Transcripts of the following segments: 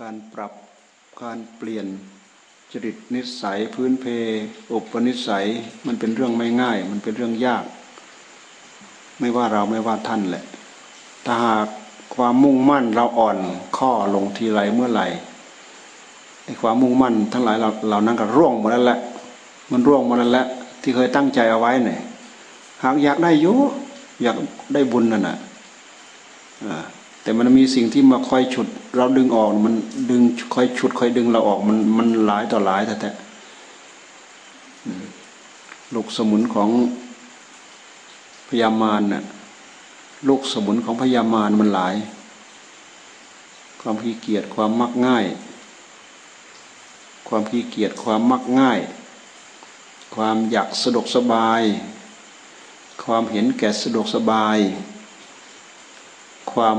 การปรับการเปลี่ยนจริตนิสัยพื้นเพอุปนิสัยมันเป็นเรื่องไม่ง่าย มันเป็นเรื่องยาก ไม่ว่าเราไม่ว่าท่านแหละถ้าหากความมุ่งมั่นเราอ่อนข้อลงทีไรเมื่อไหร่ไอ้ความมุ่งมั่น ทั้งหลายเราเรานั่งก็ร่วงหมดแล้วแหละมันร่วงหมดแล้วแหละที่เคยตั้งใจเอาไว้เนี่ยหากอยากได้ยุอยากได้บุญนั่นน่ะ แต่มันมีสิ่งที่มาคอยฉุด เราดึงออก มันดึงคอยฉุดคอยดึงเราออกมันมันหลายต่อหลายแต่แต่ลูกสมุนของพยามารน่ะลูกสมุนของพยามารมันหลาย ความขี้เกียจความมักง่าย ความขี้เกียจความมักง่าย ความอยากสะดวกสบาย ความเห็นแก่สะดวกสบาย ความ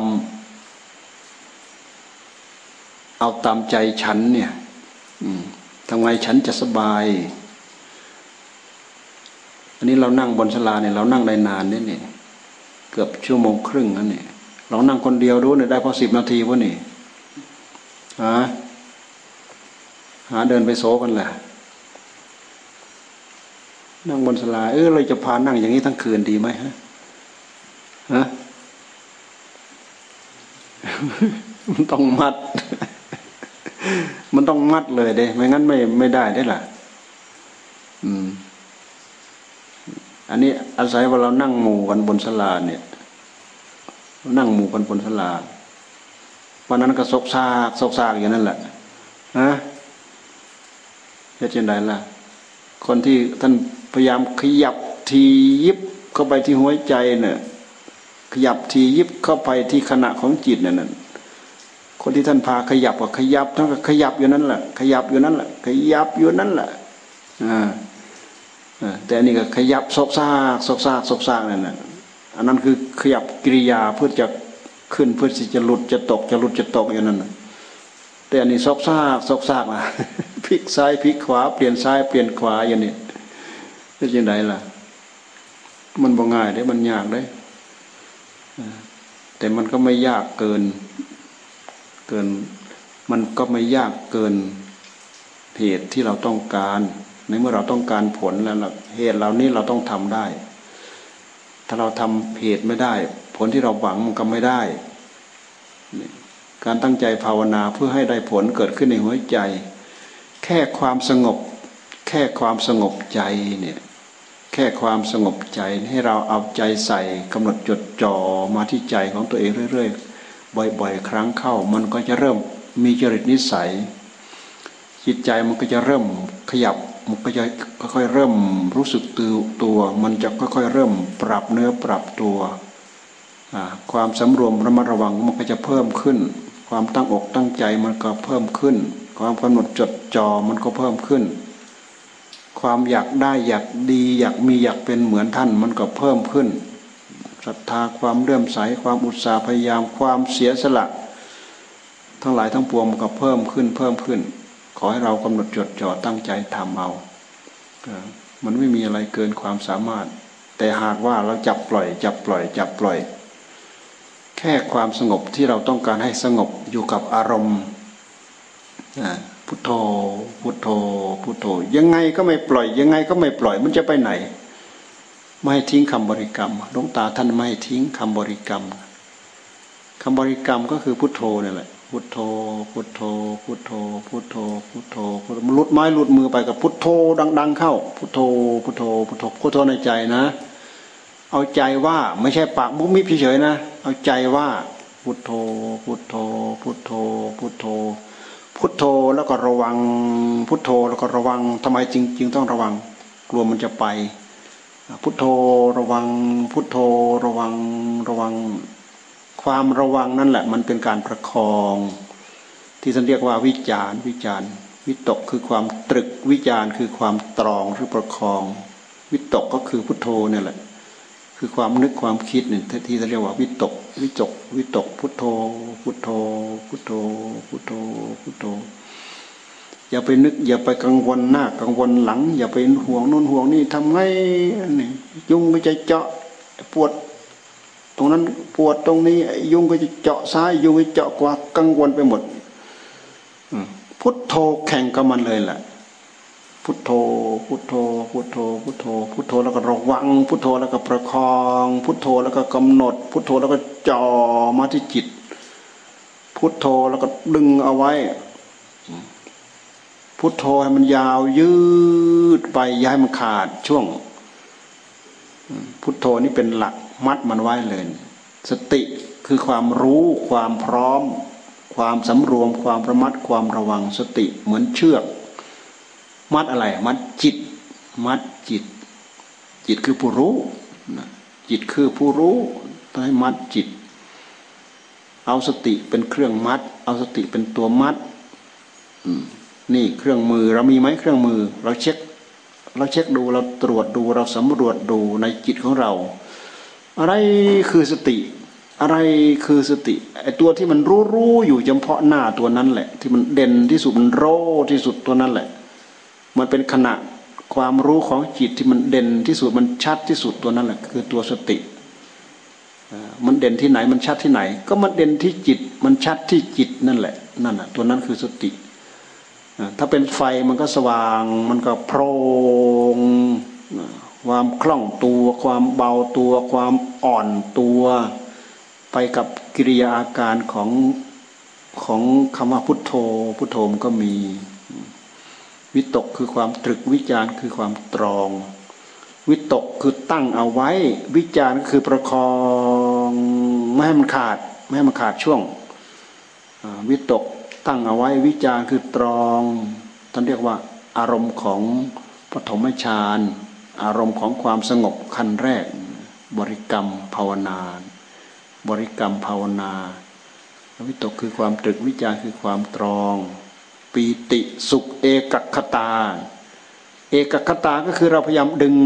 เอาตามใจฉันเนี่ยทำไงฉันจะสบาย อันนี้เรานั่งบนชลาเนี่ยเรานั่งได้นานเนี่ยเกือบชั่วโมงครึ่งนั่นเนี่ยเรานั่งคนเดียวรู้เนี่ยได้พอสิบนาทีวะนี่หาหาเดินไปโซกันแหละนั่งบนสลาเออเราจะพานั่งอย่างนี้ทั้งคืนดีไหมฮะฮะมันต้องมัด มันต้องมัดเลยเด้ ไม่งั้นไม่ไม่ได้ได้ล่ะ อืม อันนี้อาศัยว่าเรานั่งหมู่กันบนสลาเนี่ย นั่งหมู่กันบนสลาวันนั้นก็ซกซากซกซากอย่างนั้นแหละฮะจะเช่นไรล่ะ คนที่ท่านพยายามขยับทียิบเข้าไปที่หัวใจเนี่ยขยับทียิบเข้าไปที่ขณะของจิตเนี่ยนั้น คนที่ท่านพาขยับก็ขยับทั้งก็ขยับอยู่นั่นแหละขยับอยู่นั่นแหละขยับอยู่นั่นแหละอ่าแต่นี่ก็ขยับซกซากซกซากซกซากนั่นแหละอันนั้นคือขยับกิริยาเพื่อจะขึ้นเพื่อที่จะหลุดจะตกจะหลุดจะตกอย่างนั้นแต่อันนี้ซกซากซกซากล่ะพลิกซ้ายพลิกขวาเปลี่ยนซ้ายเปลี่ยนขวาอย่างนี้เป็นยังไงล่ะ มันบ่ง่ายได้มันยากได้แต่มันก็ไม่ยากเกิน กิน มันก็ไม่ยากเกินเหตุที่เราต้องการ ในเมื่อเราต้องการผลแล้วเหตุเหล่านี้เราต้องทำได้ ถ้าเราทำเหตุไม่ได้ ผลที่เราหวังมันก็ไม่ได้ การตั้งใจภาวนาเพื่อให้ได้ผลเกิดขึ้นในหัวใจ แค่ความสงบ แค่ความสงบใจเนี่ยแค่ความสงบใจให้เราเอาใจใส่กำหนดจดจ่อมาที่ใจของตัวเองเรื่อย ๆ บ่อยๆ ครั้งเข้า มันก็จะเริ่มมีจริตนิสัย จิตใจมันก็จะเริ่มขยับมันก็จะค่อยๆเริ่มรู้สึกตัวตัว มันจะค่อยๆเริ่มปรับเนื้อปรับตัวความสำรวมระมัดระวังมันก็จะเพิ่มขึ้น ความตั้งอกตั้งใจมันก็เพิ่มขึ้น ความกำหนดจดจ่อมันก็เพิ่มขึ้น ความอยากได้อยากดีอยากมีอยากเป็นเหมือนท่านมันก็เพิ่มขึ้น ศรัทธาความเลื่อมใสความอุตสาห์พยายามความเสียสละ ทั้งหลายทั้งปวงมันก็เพิ่มขึ้นเพิ่มขึ้น ขอให้เรากำหนดจดจ่อตั้งใจทำเอามันไม่มีอะไรเกินความสามารถ แต่หากว่าเราจับปล่อย จับปล่อย จับปล่อย แค่ความสงบที่เราต้องการให้สงบอยู่กับอารมณ์พุทโธพุทโธพุทโธยังไงก็ไม่ปล่อย ยังไงก็ไม่ปล่อยมันจะไปไหน ไม่ให้ทิ้งคำบริกรรมหลวงตาท่านไม่ให้ทิ้งคำบริกรรมคำบริกรรมก็คือพุทโธนี่แหละ พุทโธ พุทโธ พุทโธ พุทโธ พุทโธมันลุดไม้ลุดมือไปกับพุทโธดัง ๆ เข้า พุทโธ พุทโธ พุทโธ พุทโธในใจนะ เอาใจว่าไม่ใช่ปากมุ้มิบเฉยๆนะ เอาใจว่าพุทโธ พุทโธ พุทโธ พุทโธ พุทโธแล้วก็ระวัง พุทโธแล้วก็ระวังทำไมจริง ๆ ต้องระวัง กลัวมันจะไป พุทโธระวัง พุทโธระวังระวัง ความระวังนั่นแหละ มันเป็นการประคอง ที่ท่านเรียกว่าวิจารวิจารวิตกคือความตรึกวิจารคือความตรองหรือประคอง วิตกก็คือพุทโธเนี่ยแหละ คือความนึกความคิดเนี่ยที่ท่านเรียกว่าวิตก วิจก วิตก พุทโธ พุทโธ พุทโธ พุทโธพุทโธ อย่าไปนึก อย่าไปกังวลหน้ากังวลหลัง อย่าไปห่วงนู่นห่วงนี่ทำไงนี่ยุ่งไม่ใจเจาะปวด ตรงนั้นปวดตรงนี้ ยุงก็จะเจาะซ้าย ยุงก็เจาะขวากังวลไปหมดพุทโธแข่งกับมันเลยแหละพุทโธ พุทโธ พุทโธ พุทโธ พุทโธแล้วก็ระวัง พุทโธแล้วก็ประคอง พุทโธแล้วก็กำหนด พุทโธแล้วก็จ่อมาที่จิต พุทโธแล้วก็ดึงเอาไว้ พุทโธให้มันยาวยืดไปย้ายมันขาดช่วง พุทโธนี่เป็นหลักมัดมันไว้เลย สติคือความรู้ความพร้อม ความสำรวม ความระมัดความระวังสติเหมือนเชือก มัดอะไร มัดจิต มัดจิต จิตคือผู้รู้ จิตคือผู้รู้ต้องให้มัดจิต เอาสติเป็นเครื่องมัด เอาสติเป็นตัวมัด นี่เครื่องมือเรามีไหมเครื่องมือ เราเช็ค เราเช็คดูเราตรวจดูเราสำรวจดูในจิตของเรา อะไรคือสติ อะไรคือสติไอตัวที่มันรู้รู้อยู่เฉพาะหน้าตัวนั้นแหละ ที่มันเด่นที่สุดมันโรที่สุดตัวนั้นแหละ มันเป็นขณะความรู้ของจิตที่มันเด่นที่สุดมันชัดที่สุดตัวนั้นแหละ คือตัวสติมันเด่นที่ไหนมันชัดที่ไหน ก็มันเด่นที่จิต มันชัดที่จิตนั่นแหละนั่นแหะตัวนั้นคือสติ ถ้าเป็นไฟมันก็สว่าง มันก็โพรงความคล่องตัว ความเบาตัว ความอ่อนตัว ไปกับกิริยาอาการของของคำว่าพุทโธ พุทโธมก็มี วิตกคือความตรึกวิจารคือความตรอง วิตกคือตั้งเอาไว้ วิจารคือประคองไม่ให้มันขาดไม่ให้มันขาดช่วงวิตก ตั้งเอาไว้วิจารคือตรองท่านเรียกว่าอารมณ์ของปฐมฌานอารมณ์ของความสงบขั้นแรก บริกรรมภาวนา บริกรรมภาวนาวิตกคือความตรึกวิจารคือความตรอง ปีติสุขเอกคตา เอกคตาก็คือเราพยายามดึง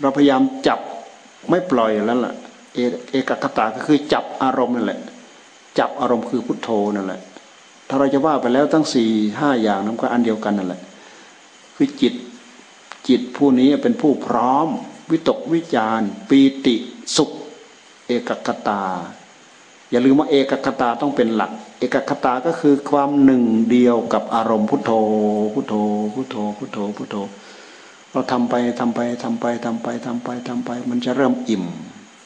เราพยายามจับไม่ปล่อยแล้วล่ะเอกคตาก็คือจับอารมณ์นั่นแหละ จับอารมณ์คือพุทโธนั่นแหละาเราจะว่าไปแล้วทั้งสี่ห้าอย่างนั้นก็อันเดียวกันนั่นแหละ คือจิตจิตผู้นี้เป็นผู้พร้อม วิตกวิจารปีติสุข เอกคตา อย่าลืมว่าเอกคตาต้องเป็นหลัก เอกคตาก็คือความหนึ่งเดียวกับอารมณ์พุทโธพุทโธพุทโธพุทโธพุทโธ เราทำไปทำไปทำไปทำไปทำไปทำไป มันจะเริ่มอิ่ม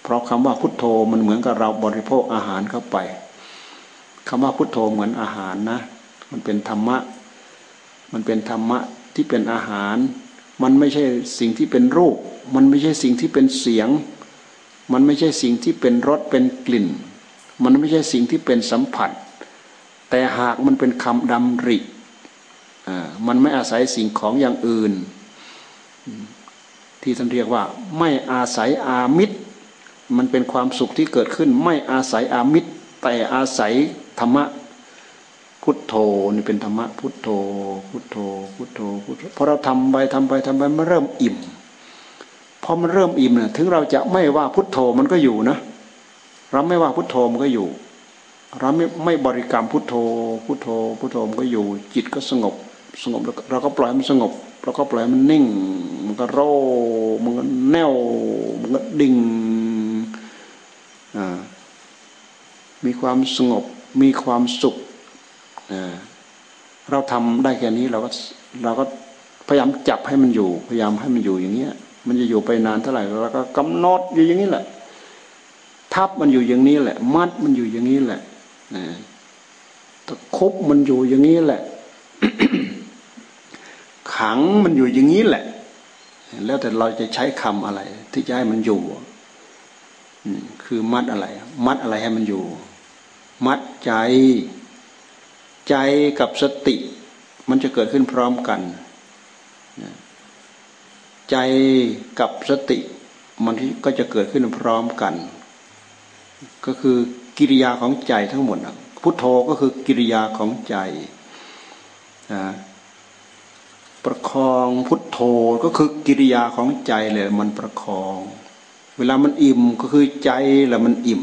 เพราะคำว่าพุทโธมันเหมือนกับเราบริโภคอาหารเข้าไป คำว่าพุทโธเหมือนอาหารนะ มันเป็นธรรมะ มันเป็นธรรมะที่เป็นอาหาร มันไม่ใช่สิ่งที่เป็นรูป มันไม่ใช่สิ่งที่เป็นเสียง มันไม่ใช่สิ่งที่เป็นรสเป็นกลิ่น มันไม่ใช่สิ่งที่เป็นสัมผัส แต่หากมันเป็นคำดำริมันไม่อาศัยสิ่งของอย่างอื่น ที่ท่านเรียกว่า ไม่อาศัยอามิตร มันเป็นความสุขที่เกิดขึ้น ไม่อาศัยอามิตร แต่อาศัย ธรรมะพุทโธนี่เป็นธรรมะพุทโธ พุทโธ พุทโธพุทโธพอเราทำไปทำไปทำไปมันเริ่มอิ่มพอมันเริ่มอิ่มเนี่ยถึงเราจะไม่ว่าพุทโธมันก็อยู่นะเราไม่ว่าพุทโธมันก็อยู่ เราไม่ไม่บริกรรมพุทโธ พุทโธ พุทโธมันก็อยู่ จิตก็สงบ สงบแล้วเราก็ปล่อยมันสงบเราก็ปล่อยมันนิ่ง มันก็โรมันก็แน่วมันก็ดิ่งมีความสงบ มีความสุข เราทำได้แค่นี้เราก็เราก็พยายามจับให้มันอยู่ พยายามให้มันอยู่อย่างเงี้ย มันจะอยู่ไปนานเท่าไหร่เราก็กำหนดอยู่อย่างนี้แหละ ทับมันอยู่อย่างนี้แหละ มัดมันอยู่อย่างนี้แหละนะตะคบมันอยู่อย่างนี้แหละ ขังมันอยู่อย่างนี้แหละ แล้วแต่เราจะใช้คำอะไร ที่จะให้มันอยู่คือมัดอะไร มัดอะไรให้มันอยู่ มัดใจ ใจกับสติ มันจะเกิดขึ้นพร้อมกัน ใจกับสติ มันก็จะเกิดขึ้นพร้อมกัน ก็คือกิริยาของใจทั้งหมดพุทโธก็คือกิริยาของใจประคองพุทโธก็คือกิริยาของใจเลยมันประคอง เวลามันอิ่มก็คือใจแหละมันอิ่ม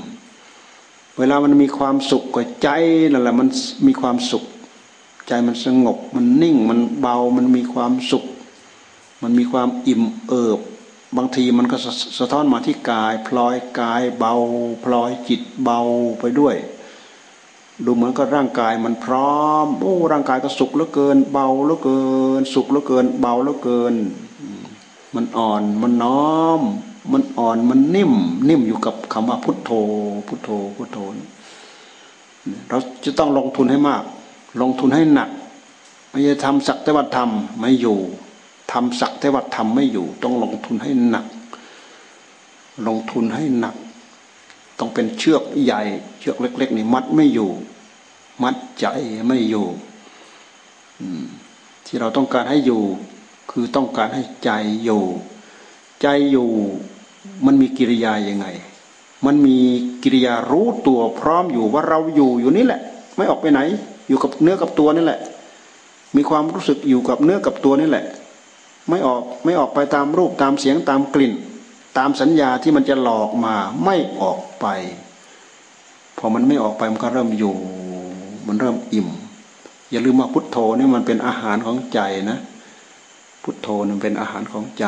เวลามันมีความสุขก็ใจนั่นแหละมันมีความสุข ใจมันสงบ มันนิ่งมันเบามันมีความสุข มันมีความอิ่มเอิบบางทีมันก็สะท้อนมาที่กาย พลอยกายเบา พลอยจิตเบาไปด้วย ดูเหมือนกับร่างกายมันพร้อมโอ้ร่างกายก็สุขเหลือเกิน เบาเหลือเกิน สุขเหลือเกิน เบาเหลือเกิน มันอ่อนมันน้อม มันอ่อนมันนิ่ม นิ่มอยู่กับคำว่าพุทโธ พุทโธพุทโธ เราจะต้องลงทุนให้มาก ลงทุนให้หนักไม่ใช่ทำสักแต่ว่าทำไม่อยู่ทำสักแต่ว่าทำไม่อยู่ ต้องลงทุนให้หนัก ลงทุนให้หนัก ต้องเป็นเชือกใหญ่ เชือกเล็ก ๆ นี่มัดไม่อยู่ มัดใจไม่อยู่ที่เราต้องการให้อยู่ คือต้องการให้ใจอยู่ ใจอยู่ มันมีกิริยายังไง มันมีกิริยารู้ตัวพร้อมอยู่ว่าเราอยู่อยู่นี่แหละ ไม่ออกไปไหน อยู่กับเนื้อกับตัวนี่แหละ มีความรู้สึกอยู่กับเนื้อกับตัวนี่แหละ ไม่ออกไม่ออกไปตามรูปตามเสียงตามกลิ่น ตามสัญญาที่มันจะหลอกมาไม่ออกไปพอมันไม่ออกไปมันก็เริ่มอยู่ มันเริ่มอิ่ม อย่าลืมว่าพุทโธนี่มันเป็นอาหารของใจนะ พุทโธนี่เป็นอาหารของใจ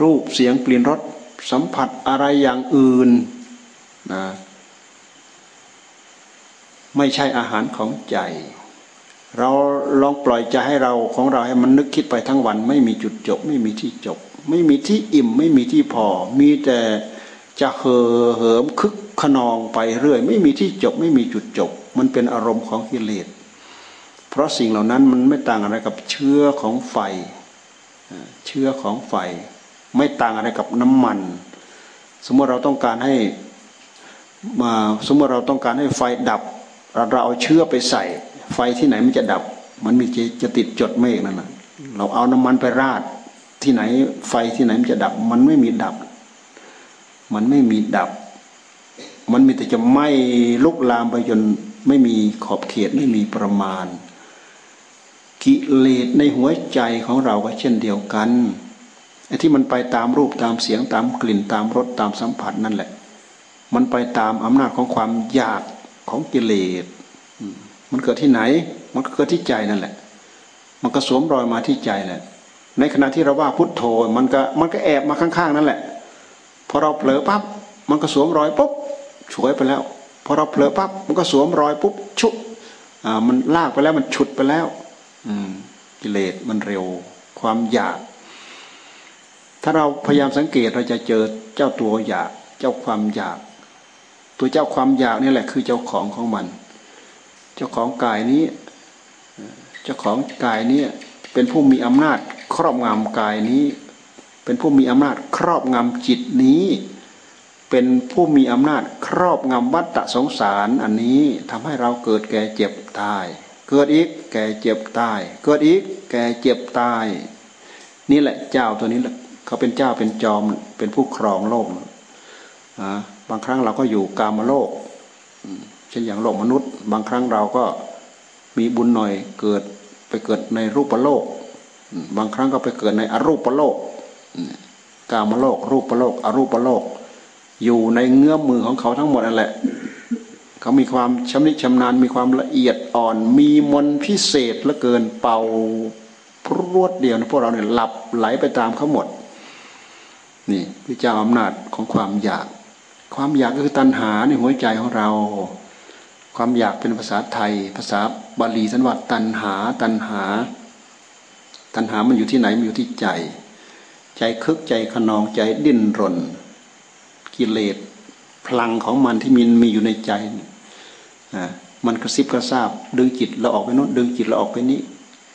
รูปเสียงกลิ่นรสสัมผัสอะไรอย่างอื่นนะไม่ใช่อาหารของใจ เราลองปล่อยใจให้เราของเราให้มันนึกคิดไปทั้งวัน ไม่มีจุดจบ ไม่มีที่จบ ไม่มีที่อิ่ม ไม่มีที่พอ มีแต่จะเห่อเหิมคึกขนองไปเรื่อย ไม่มีที่จบ ไม่มีจุดจบ มันเป็นอารมณ์ของกิเลสเพราะสิ่งเหล่านั้นมันไม่ต่างอะไรกับเชื้อของไฟเชื้อของไฟ ไม่ต่างอะไรกับน้ำมัน สมมติเราต้องการให้มาสมมติเราต้องการให้ไฟดับ เราเอาเชื้อไปใส่ ไฟที่ไหนมันจะดับ มันมีจะติดจดเมฆนั่นแหละเราเอาน้ำมันไปราดที่ไหนไฟที่ไหนมันจะดับ มันไม่มีดับ มันไม่มีดับ มันมีแต่จะไหม้ลุกลามไปจนไม่มีขอบเขตไม่มีประมาณ กิเลสในหัวใจของเราก็เช่นเดียวกัน ไอ้ที่มันไปตามรูปตามเสียงตามกลิ่นตามรสตามสัมผัสนั่นแหละ มันไปตามอำนาจของความอยากของกิเลสมันเกิดที่ไหน มันก็เกิดที่ใจนั่นแหละ มันก็สวมรอยมาที่ใจแหละ ในขณะที่เราว่าพุทโธมันก็มันก็แอบมาข้างๆนั่นแหละพอเราเผลอปั๊บมันก็สวมรอยปุ๊บฉวยไปแล้วพอเราเผลอปั๊บมันก็สวมรอยปุ๊บชุบอ่ามันลากไปแล้วมันฉุดไปแล้ว อืมกิเลสมันเร็ว ความอยาก ถ้าเราพยายามสังเกตเราจะเจอเจ้าตัวอยากเจ้าความอยาก ตัวเจ้าความอยากนี่แหละคือเจ้าของของมัน เจ้าของกายนี้ เจ้าของกายนี้เป็นผู้มีอำนาจครอบงำกายนี้ เป็นผู้มีอำนาจครอบงำจิตนี้ เป็นผู้มีอำนาจครอบงำวัฏฏะสงสารอันนี้ทำให้เราเกิดแก่เจ็บตาย เกิดอีกแก่เจ็บตาย เกิดอีกแก่เจ็บตาย นี่แหละเจ้าตัวนี้แหละ เขาเป็นเจ้าเป็นจอมเป็นผู้ครองโลกบางครั้งเราก็อยู่กามโลกเช่นอย่างโลกมนุษย์ บางครั้งเราก็มีบุญหน่อยเกิดไปเกิดในรูปโลก บางครั้งก็ไปเกิดในอรูปโลกกามโลก รูปโลก อรูปโลก อยู่ในเงื้อมมือของเขาทั้งหมดนั่นแหละ เขามีความชำนิชำนาญมีความละเอียดอ่อน มีมนพิเศษเหลือเกินเป่าพรวดเดียวนะพวกเราเนี่ยหลับไหลไปตามเขาหมด นี่พระเจ้าอำนาจของความอยาก ความอยากก็คือตัณหาในหัวใจของเรา ความอยากเป็นภาษาไทย ภาษาบาลีสันวัตตันหา ตันหา ตันหามันอยู่ที่ไหนมันอยู่ที่ใจ ใจคึกใจขนองใจดิ้นรน กิเลสพลังของมันที่มีมีอยู่ในใจอ่ามันกระซิบกระซาบดึงจิตเราออกไปโน้นดึงจิตเราออกไปนี้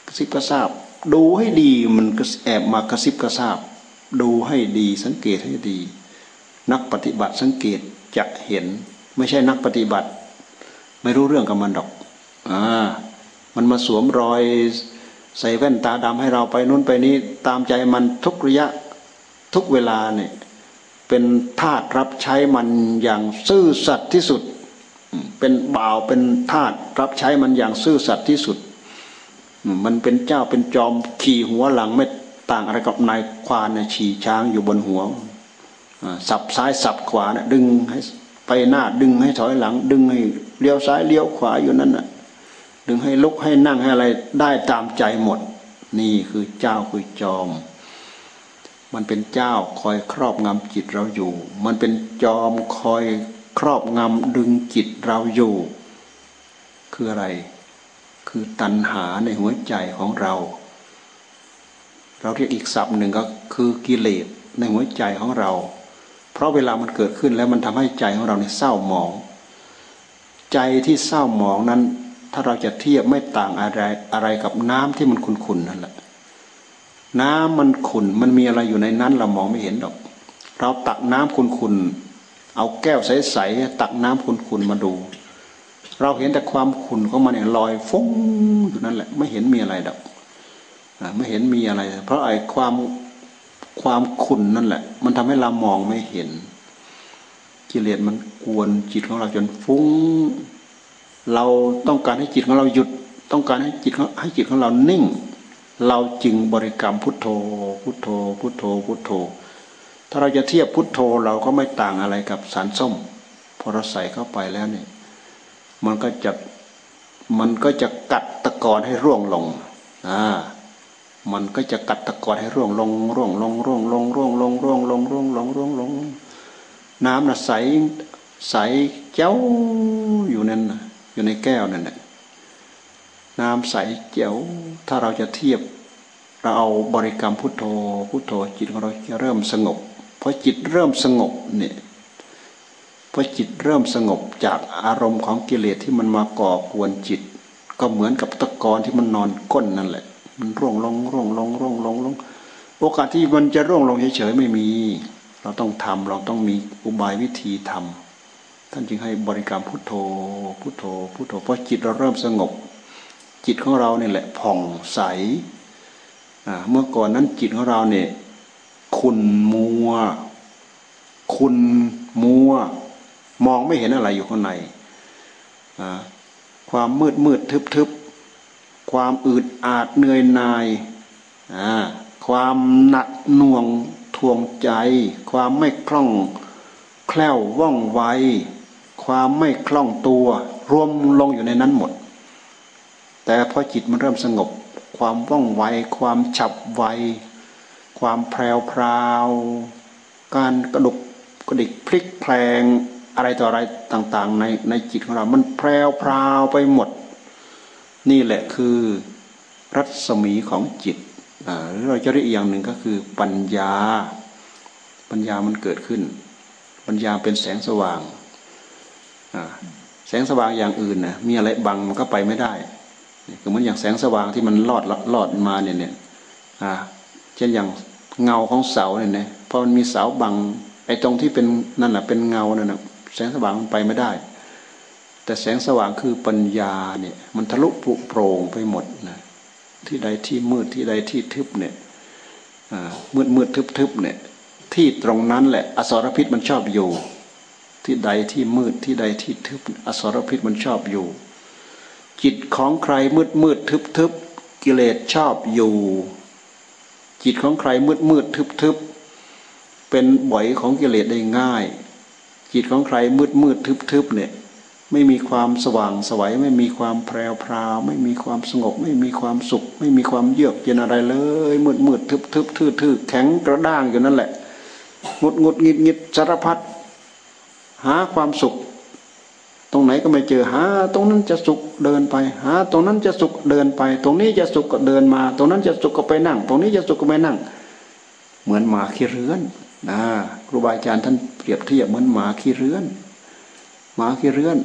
กระซิบกระซาบดูให้ดีมันแอบมากระซิบกระซาบ ดูให้ดีสังเกตให้ดี นักปฏิบัติสังเกตจะเห็น ไม่ใช่นักปฏิบัติ ไม่รู้เรื่องกับมันดอกอ่ามันมาสวมรอยใส่แว่นตาดำให้เราไปนู้นไปนี้ตามใจมันทุกระยะทุกเวลาเนี่ยเป็นทาสรับใช้มันอย่างซื่อสัตย์ที่สุด เป็นบ่าวเป็นทาสรับใช้มันอย่างซื่อสัตย์ที่สุด มันเป็นเจ้าเป็นจอมขี่หัวหลังไม่ ต่างอะไรกับนายควานเนี่ยขี่ช้างอยู่บนหัวสับซ้ายสับขวาเนี่ยดึงให้ไปหน้าดึงให้ถอยหลัง ดึงให้เลี้ยวซ้ายเลี้ยวขวาอยู่นั่นน่ะ ดึงให้ลุกให้นั่งให้อะไรได้ตามใจหมด นี่คือเจ้าคือจอม มันเป็นเจ้าคอยครอบงำจิตเราอยู่ มันเป็นจอมคอยครอบงำดึงจิตเราอยู่ คืออะไร คือตัณหาในหัวใจของเรา เราเรียกอีกศัพท์หนึ่งก็คือกิเลสในหัวใจของเรา เพราะเวลามันเกิดขึ้นแล้วมันทำให้ใจของเราเนี่ยเศร้าหมอง ใจที่เศร้าหมองนั้น ถ้าเราจะเทียบไม่ต่างอะไรอะไรกับน้ำที่มันขุ่นๆนั่นแหละ น้ำมันขุ่นมันมีอะไรอยู่ในนั้นเรามองไม่เห็นหรอก เราตักน้ำขุ่นๆเอาแก้วใสๆตักน้ำขุ่นๆมาดูเราเห็นแต่ความขุ่นของมันเนี่ยลอยฟุ้งอยู่นั่นแหละ ไม่เห็นมีอะไรดอก ไม่เห็นมีอะไร เพราะไอ้ความความขุ่นนั่นแหละ มันทำให้เรามองไม่เห็น กิเลสมันกวนจิตของเราจนฟุ้ง เราต้องการให้จิตของเราหยุด ต้องการให้จิตให้จิตของเรานิ่ง เราจึงบริกรรมพุทโธ พุทโธ พุทโธ พุทโธ ถ้าเราจะเทียบพุทโธเราก็ไม่ต่างอะไรกับสารส้ม พอเราใส่เข้าไปแล้วเนี่ย มันก็จะมันก็จะกัดตะกอนให้ร่วงลงอ่า มันก็จะกัดตะกอนให้ร่วงลงร่วงลงร่วงลงร่วงลงร่วงลงร่วงลงร่วงลง น้ำน่ะใสใสเจ้าอยู่นั่นนะอยู่ในแก้วนั่นแหละน้ำใสเจ้าถ้าเราจะเทียบเราเอาบริกรรมพุทโธพุทโธจิตของเราจะเริ่มสงบพอจิตเริ่มสงบเนี่ยพอจิตเริ่มสงบจากอารมณ์ของกิเลสที่มันมาก่อกวนจิต ก็เหมือนกับตะกอนที่มันนอนก้นนั่นแหละ มันร่วงลงร่วงลงร่วงลงลง โอกาสที่มันจะร่วงลงเฉยๆไม่มี เราต้องทำเราต้องมีอุบายวิธีทำท่านจึงให้บริกรรมพุทโธพุทโธพุทโธเพราะจิตเราเริ่มสงบ จิตของเราเนี่ยแหละผ่องใสเมื่อก่อนนั้นจิตของเราเนี่ยขุนมัว คุณมัว มองไม่เห็นอะไรอยู่ข้างในความมืดมืดทึบทึบ ความอืดอาดเหนื่อยหน่ายความหนักหน่วงทวงใจ ความไม่คล่องแคล่วว่องไวความไม่คล่องตัว รวมลงอยู่ในนั้นหมด แต่พอจิตมันเริ่มสงบ ความว่องไว ความฉับไว ความแพรวพราว การกระดุกกระดิกพลิกแพลงอะไรต่ออะไรต่างๆ ในในจิตของเรา มันแพรวพราวไปหมด นี่แหละคือรัศมีของจิตหรือเราจะเรียกอีกอย่างหนึ่งก็คือปัญญา ปัญญามันเกิดขึ้น ปัญญาเป็นแสงสว่างแสงสว่างอย่างอื่นนะมีอะไรบังมันก็ไปไม่ได้ก็เหมือนอย่างแสงสว่างที่มันลอดลอดมาเนี่ยเนี่ยเช่นอย่างเงาของเสาเนี่ยนะพอมันมีเสาบังไอ้ตรงที่เป็นนั่นแหละเป็นเงาเนั่นนะแสงสว่างมันไปไม่ได้ แต่แสงสว่างคือปัญญาเนี่ยมันทะลุปุโปร่งไปหมดนะที่ใดที่มืดที่ใดที่ทึบเนี่ยมืดมืดทึบทึบเนี่ยที่ตรงนั้นแหละอสรพิษมันชอบอยู่ ที่ใดที่มืดที่ใดที่ทึบ อสรพิษมันชอบอยู่ จิตของใครมืดมืดทึบทึบกิเลสชอบอยู่ จิตของใครมืดมืดทึบทึบเป็นบ่อยของกิเลสได้ง่าย จิตของใครมืดมืดทึบทึบเนี่ย ไม่มีความสว่างสวัยไม่มีความแพรวพราวไม่มีความสงบ ไม่มีความสุข ไม่มีความเยือกเย็นอะไรเลย มืดมืดทึบทึบทื่อทื่อแข็งกระด้างอยู่นั่นแหละงดงดงิดงิดสารพัดหาความสุข ตรงไหนก็ไม่เจอหา ตรงนั้นจะสุขเดินไป หา ตรงนั้นจะสุขเดินไป ตรงนี้จะสุขก็เดินมา ตรงนั้นจะสุขก็ไปนั่ง ตรงนี้จะสุขก็ไปนั่ง เหมือนหมาขี้เรือนนะครูบาอาจารย์ท่านเปรียบเทียบเหมือนหมาขี้เรือนหมาขี้เรือน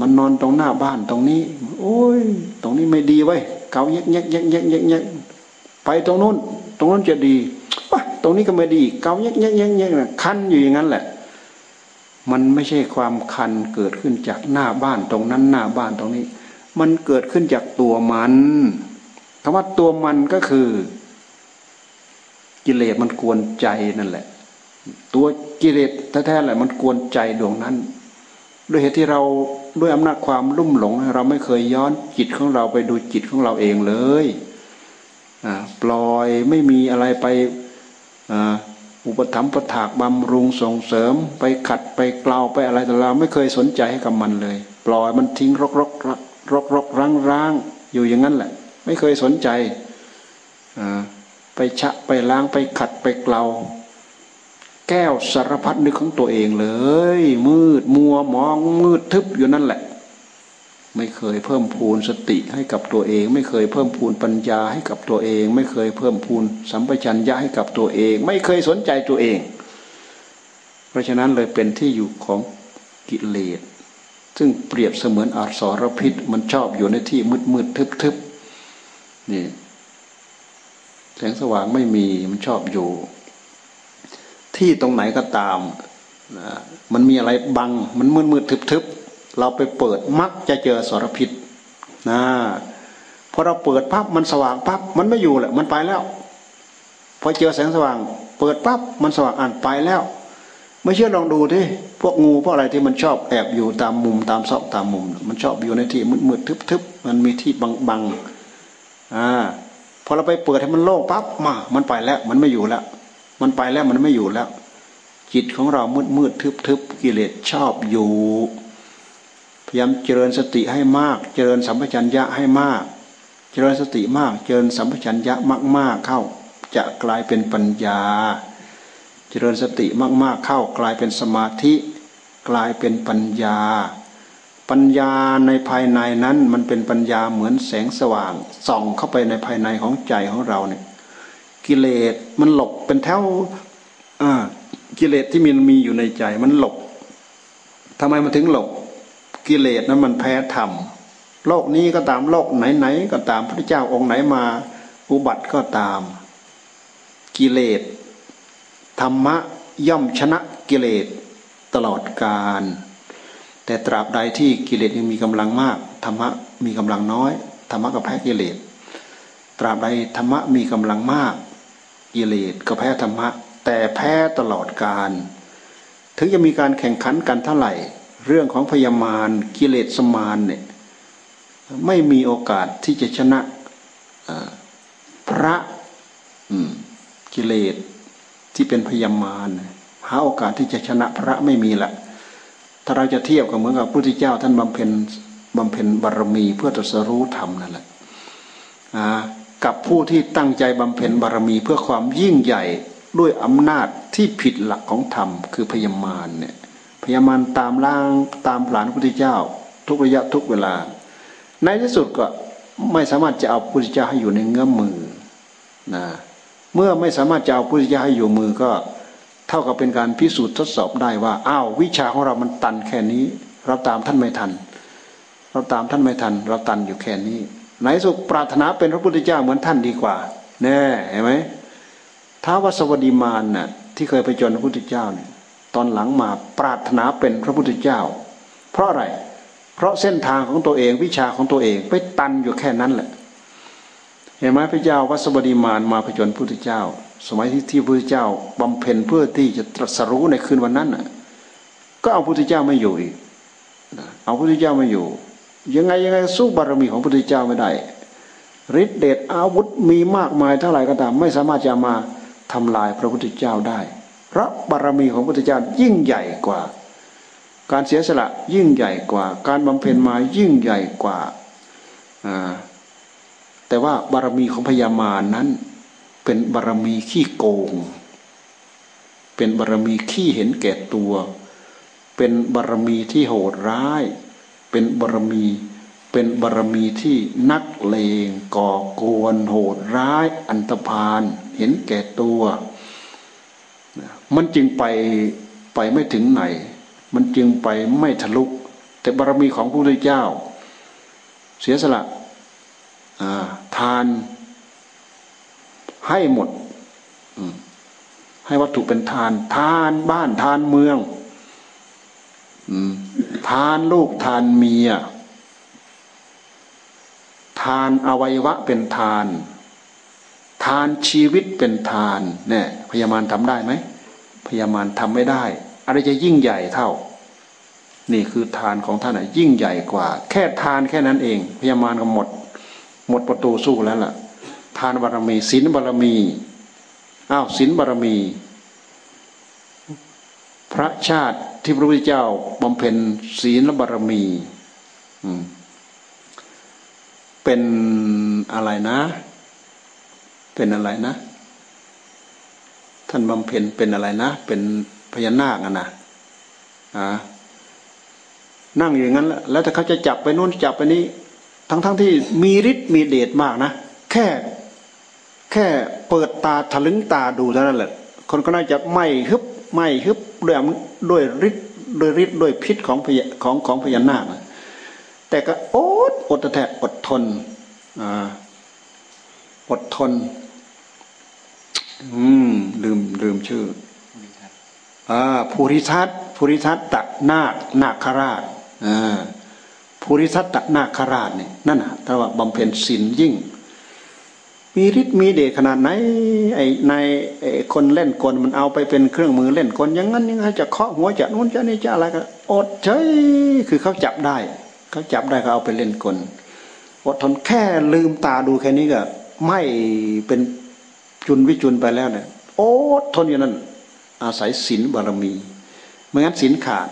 มันนอนตรงหน้าบ้านตรงนี้ โอ้ย ตรงนี้ไม่ดีไว้เกาแยกแยกแยกแยกแยกแยกไปตรงนู้น ตรงนั้นจะดีวะตรงนี้ก็ไม่ดีเกาแยกแยกแยกแยกคันอยู่อย่างนั้นแหละ มันไม่ใช่ความคันเกิดขึ้นจากหน้าบ้านตรงนั้นหน้าบ้านตรงนี้ มันเกิดขึ้นจากตัวมันคำว่าตัวมันก็คือ กิเลสมันกวนใจนั่นแหละ ตัวกิเลสแท้ๆแหละมันกวนใจดวงนั้น ด้วยเหตุที่เรา ด้วยอำนาจความลุ่มหลง เราไม่เคยย้อนจิตของเราไปดูจิตของเราเองเลยปล่อยไม่มีอะไรไปอุปถัมภ์ประถากบำรุงส่งเสริม ไปขัดไปกล่าวไปอะไรแต่เราไม่เคยสนใจให้กับมันเลย ปล่อยมันทิ้งรกรกรกรกร้างร้างอยู่อย่างนั้นแหละ ไม่เคยสนใจไปชะไปล้างไปขัดไปเกลา แก้วสารพัดนึกของตัวเองเลย มืดมัวมองมืดทึบอยู่นั่นแหละ ไม่เคยเพิ่มพูนสติให้กับตัวเอง ไม่เคยเพิ่มพูนปัญญาให้กับตัวเอง ไม่เคยเพิ่มพูนสัมปชัญญะให้กับตัวเอง ไม่เคยสนใจตัวเอง เพราะฉะนั้นเลยเป็นที่อยู่ของกิเลสซึ่งเปรียบเสมือนอสรพิษ มันชอบอยู่ในที่มืดมืดทึบทึบนี่แสงสว่างไม่มีมันชอบอยู่ ที่ตรงไหนก็ตามมันมีอะไรบัง มันมืดมืดทึบทึบเราไปเปิดมักจะเจอสารพิษนะพอเราเปิดปั๊บมันสว่างปั๊บมันไม่อยู่แหละมันไปแล้วพอเจอแสงสว่าง เปิดปั๊บมันสว่างอ่านไปแล้ว ไม่เชื่อลองดูดิพวกงูพวกอะไรที่มันชอบแอบอยู่ตามมุมตามซอกตามมุม มันชอบอยู่ในที่มืดมืดทึบทึบมันมีที่บังบังอ่าพอเราไปเปิดให้มันโล่งปั๊บมา มันไปแล้ว มันไม่อยู่แล้ว มันไปแล้วมันไม่อยู่แล้ว จิตของเรามืดมืดทึบทึบกิเลสชอบอยู่ พยายามเจริญสติให้มาก เจริญสัมปชัญญะให้มาก เจริญสติมาก เจริญสัมปชัญญะมาก ๆเข้า จะกลายเป็นปัญญา เจริญสติมาก ๆเข้ากลายเป็นสมาธิ กลายเป็นปัญญา ปัญญาในภายในนั้นมันเป็นปัญญาเหมือนแสงสว่างส่องเข้าไปในภายในของใจของเราเนี่ย กิเลสมันหลบเป็นแถวกิเลสที่มันมีอยู่ในใจ มันหลบทำไมมันถึงหลบกิเลสนั้นมันแพ้ธรรมโลกนี้ก็ตามโลกไหนๆก็ตามพระเจ้าองค์ไหนมา อุบัติก็ตาม กิเลสธรรมะย่อมชนะกิเลสตลอดกาลแต่ตราบใดที่กิเลสยังมีกำลังมากธรรมะมีกำลังน้อยธรรมะก็แพ้กิเลสตราบใดธรรมะมีกำลังมาก กิเลสก็แพ้ธรรมะ แต่แพ้ตลอดกาลถึงจะมีการแข่งขันกันเท่าไหร่ เรื่องของพยามารกิเลสมารเนี่ยไม่มีโอกาสที่จะชนะพระกิเลสที่เป็นพยามารหาโอกาสที่จะชนะพระไม่มีละถ้าเราจะเทียบกับเหมือนกับพระพุทธเจ้า ท่านบำเพ็ญบำเพ็ญบารมีเพื่อตรัสรู้ธรรมนั่นแหละ กับผู้ที่ตั้งใจบำเพ็ญบารมีเพื่อความยิ่งใหญ่ด้วยอำนาจที่ผิดหลักของธรรม คือพยามารเนี่ยพยายามตามล่างตามผลานพระพุทธเจ้า ทุกระยะทุกเวลา ในที่สุดก็ไม่สามารถจะเอาพระพุทธเจ้าให้อยู่ในเงื้อมมือนะเมื่อไม่สามารถจะเอาพระพุทธเจ้าให้อยู่มือก็เท่ากับเป็นการพิสูจน์ทดสอบได้ว่าอ้าววิชาของเรามันตันแค่นี้ เราตามท่านไม่ทัน เราตามท่านไม่ทัน เราตันอยู่แค่นี้ ไหนสุขปรารถนาเป็นพระพุทธเจ้าเหมือนท่านดีกว่าแน่เห็นไหมท้าวสวัสดิมานน่ะที่เคยไปจนพระพุทธเจ้าเนี่ยตอนหลังมาปรารถนาเป็นพระพุทธเจ้า เพราะอะไร เพราะเส้นทางของตัวเองวิชาของตัวเองไปตันอยู่แค่นั้นแหละ เห็นไหมพระเจ้าวัสบดีมานมาผจญพระพุทธเจ้า สมัยที่ที่พระพุทธเจ้าบำเพ็ญเพื่อที่จะตรัสรู้ในคืนวันนั้นน่ะ ก็เอาพระพุทธเจ้าไม่อยู่อีกเอาพระพุทธเจ้าไม่อยู่ ยังไงยังไงสู้บารมีของพระพุทธเจ้าไม่ได้ฤทธิเดชอาวุธมีมากมายเท่าไหร่ก็ตาม ไม่สามารถจะมาทำลายพระพุทธเจ้าได้ พระบารมีของพระพุทธเจ้ายิ่งใหญ่กว่า การเสียสละยิ่งใหญ่กว่า การบำเพ็ญมายิ่งใหญ่กว่า แต่ว่าบารมีของพญามารนั้น เป็นบารมีขี้โกง เป็นบารมีขี้เห็นแก่ตัว เป็นบารมีที่โหดร้าย เป็นบารมี เป็นบารมีที่นักเลงก่อกวนโหดร้ายอันตรพานเห็นแก่ตัว มันจึงไปไปไม่ถึงไหน มันจึงไปไม่ทะลุแต่บารมีของพระพุทธเจ้า เสียสละทานให้หมดให้วัตถุเป็นทาน ทานบ้านทานเมือง ทานลูกทานเมีย ทานอวัยวะเป็นทาน ทานชีวิตเป็นทานเนี่ยพยามารทำได้ไหมพยามารทำไม่ได้ อะไรจะยิ่งใหญ่เท่า นี่คือทานของท่านยิ่งใหญ่กว่า แค่ทานแค่นั้นเอง พยามารก็หมด หมดประตูสู้แล้วล่ะ ทานบารมีศีลบารมีอ้าวศีลบารมี พระชาติ ที่พระพุทธเจ้าบำเพ็ญศีลบารมีเป็นอะไรนะ เป็นอะไรนะ ท่านบำเพ็ญเป็นอะไรนะ เป็นพญานาคนะอ่านั่งอย่างนั้น แล้วแล้วแต่เขาจะจับไปโน้นจับไปนี้ ทั้งทั้งที่มีฤทธิ์มีเดชมากนะ แค่ แค่เปิดตาทะลึงตาดูเท่านั้นแหละ คนก็น่าจะไม่ฮึบ ไม่ฮึบด้วยด้วยฤทธิ์ด้วยฤทธิ์ด้วยพิษของพยของของพญานาคแต่ก็อดอดแท้อดทนอดทน อืม ลืมลืมชื่ออาภูริทัตภูริทัตตนาคนาคราชอ่าภูริทัตตนาคราชเนี่ยนั่นนะแต่ว่าบำเพ็ญศีลยิ่ง มีฤทธิ์มีเดชขนาดไหนไอ้ในไอ้คนเล่นกลมันเอาไปเป็นเครื่องมือเล่นกลอย่างนั้นยังไงจะเคาะหัวจะนู้นจะนี่จะอะไรก็อดเฉยคือเขาจับได้เขาจับได้เขาเอาไปเล่นกลอดทนแค่ลืมตาดูแค่นี้ก็ไม่เป็นจุนวิจุนไปแล้วเนี่ยโอ้ทนอยู่นั้นอาศัยศีลบารมีไม่งั้นศีลขาด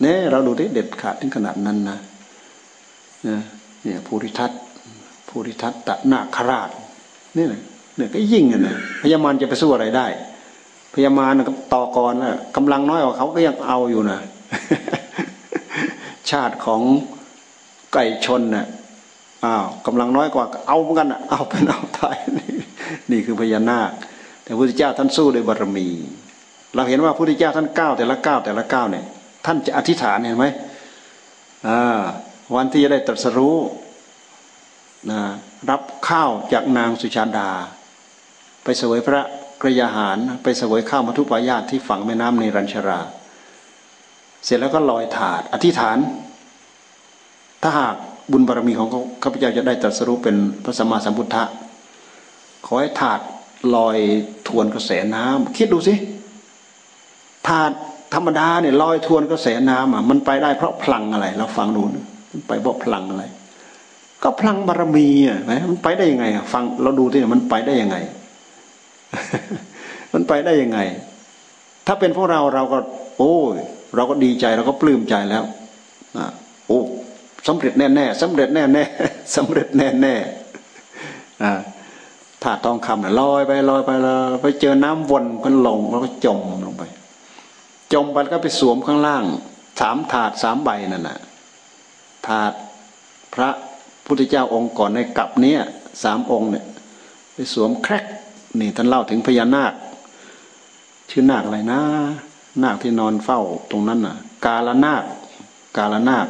เนี่ยเราดูได้เด็ดขาดถึงขนาดนั้นนะเนี่ยภูริทัตภูริทัตตะนาคราช นี่แหละเนี่ยก็ยิ่งนะพญามารจะไปสู้อะไรได้ พญามารกับต่อกรนะกำลังน้อยกว่าเขาก็ยังเอาอยู่นะชาติของไก่ชนนะ่ะอ้าวกำลังน้อยกว่าเอาเหมือนกันอะเอาเป็นเอาตายนี่คือพญานาค แต่พระพุทธเจ้าท่านสู้ด้วยบารมี เราเห็นว่าพระพุทธเจ้าท่านก้าวแต่ละก้าวแต่ละก้าวเนี่ย ท่านจะอธิษฐานเห็นไหมอ่าวันที่จะได้ตรัสรู้นะ รับข้าวจากนางสุชาดา ไปเสวยพระกระยาหารไปเสวยข้าวมัทุปายาตที่ฝั่งแม่น้ำในรัญชรา เสร็จแล้วก็ลอยถาด อธิษฐาน ถ้าหากบุญบารมีของข้าพเจ้าจะได้ตรัสรู้เป็นพระสัมมาสัมพุทธะขอให้ถาดลอยทวนกระแสน้ำคิดดูสิถาดธรรมดาเนี่ยลอยทวนกระแสน้ำอะมันไปได้เพราะพลังอะไร เราฟังดูไปเพราะพลังอะไร ก็พลังบารมีอะไหมมันไปได้ยังไงอะฟังเราดูที่มันไปได้ยังไง มันไปได้ยังไง ถ้าเป็นพวกเราเราก็ โอ้ยเราก็ดีใจเราก็ปลื้มใจแล้วอะโอ้สำเร็จแน่แน่สำเร็จแน่แน่สำเร็จแน่แน่อ่าถาดทองคำน่ะลอยไปลอยไปลอยไปเจอน้ำวนกันลงแล้วก็จมลงไป จมไปแล้วก็ไปสวมข้างล่างสามถาดสามใบนั่นน่ะถาดพระ พุทธเจ้าองค์ก่อนในกับเนี้ยสามองค์เนี่ยไปสวมแครกนี่ท่านเล่าถึงพญานาค ชื่อนาคอะไรนะ นาคที่นอนเฝ้าตรงนั้นน่ะ กาลนาค กาลนาค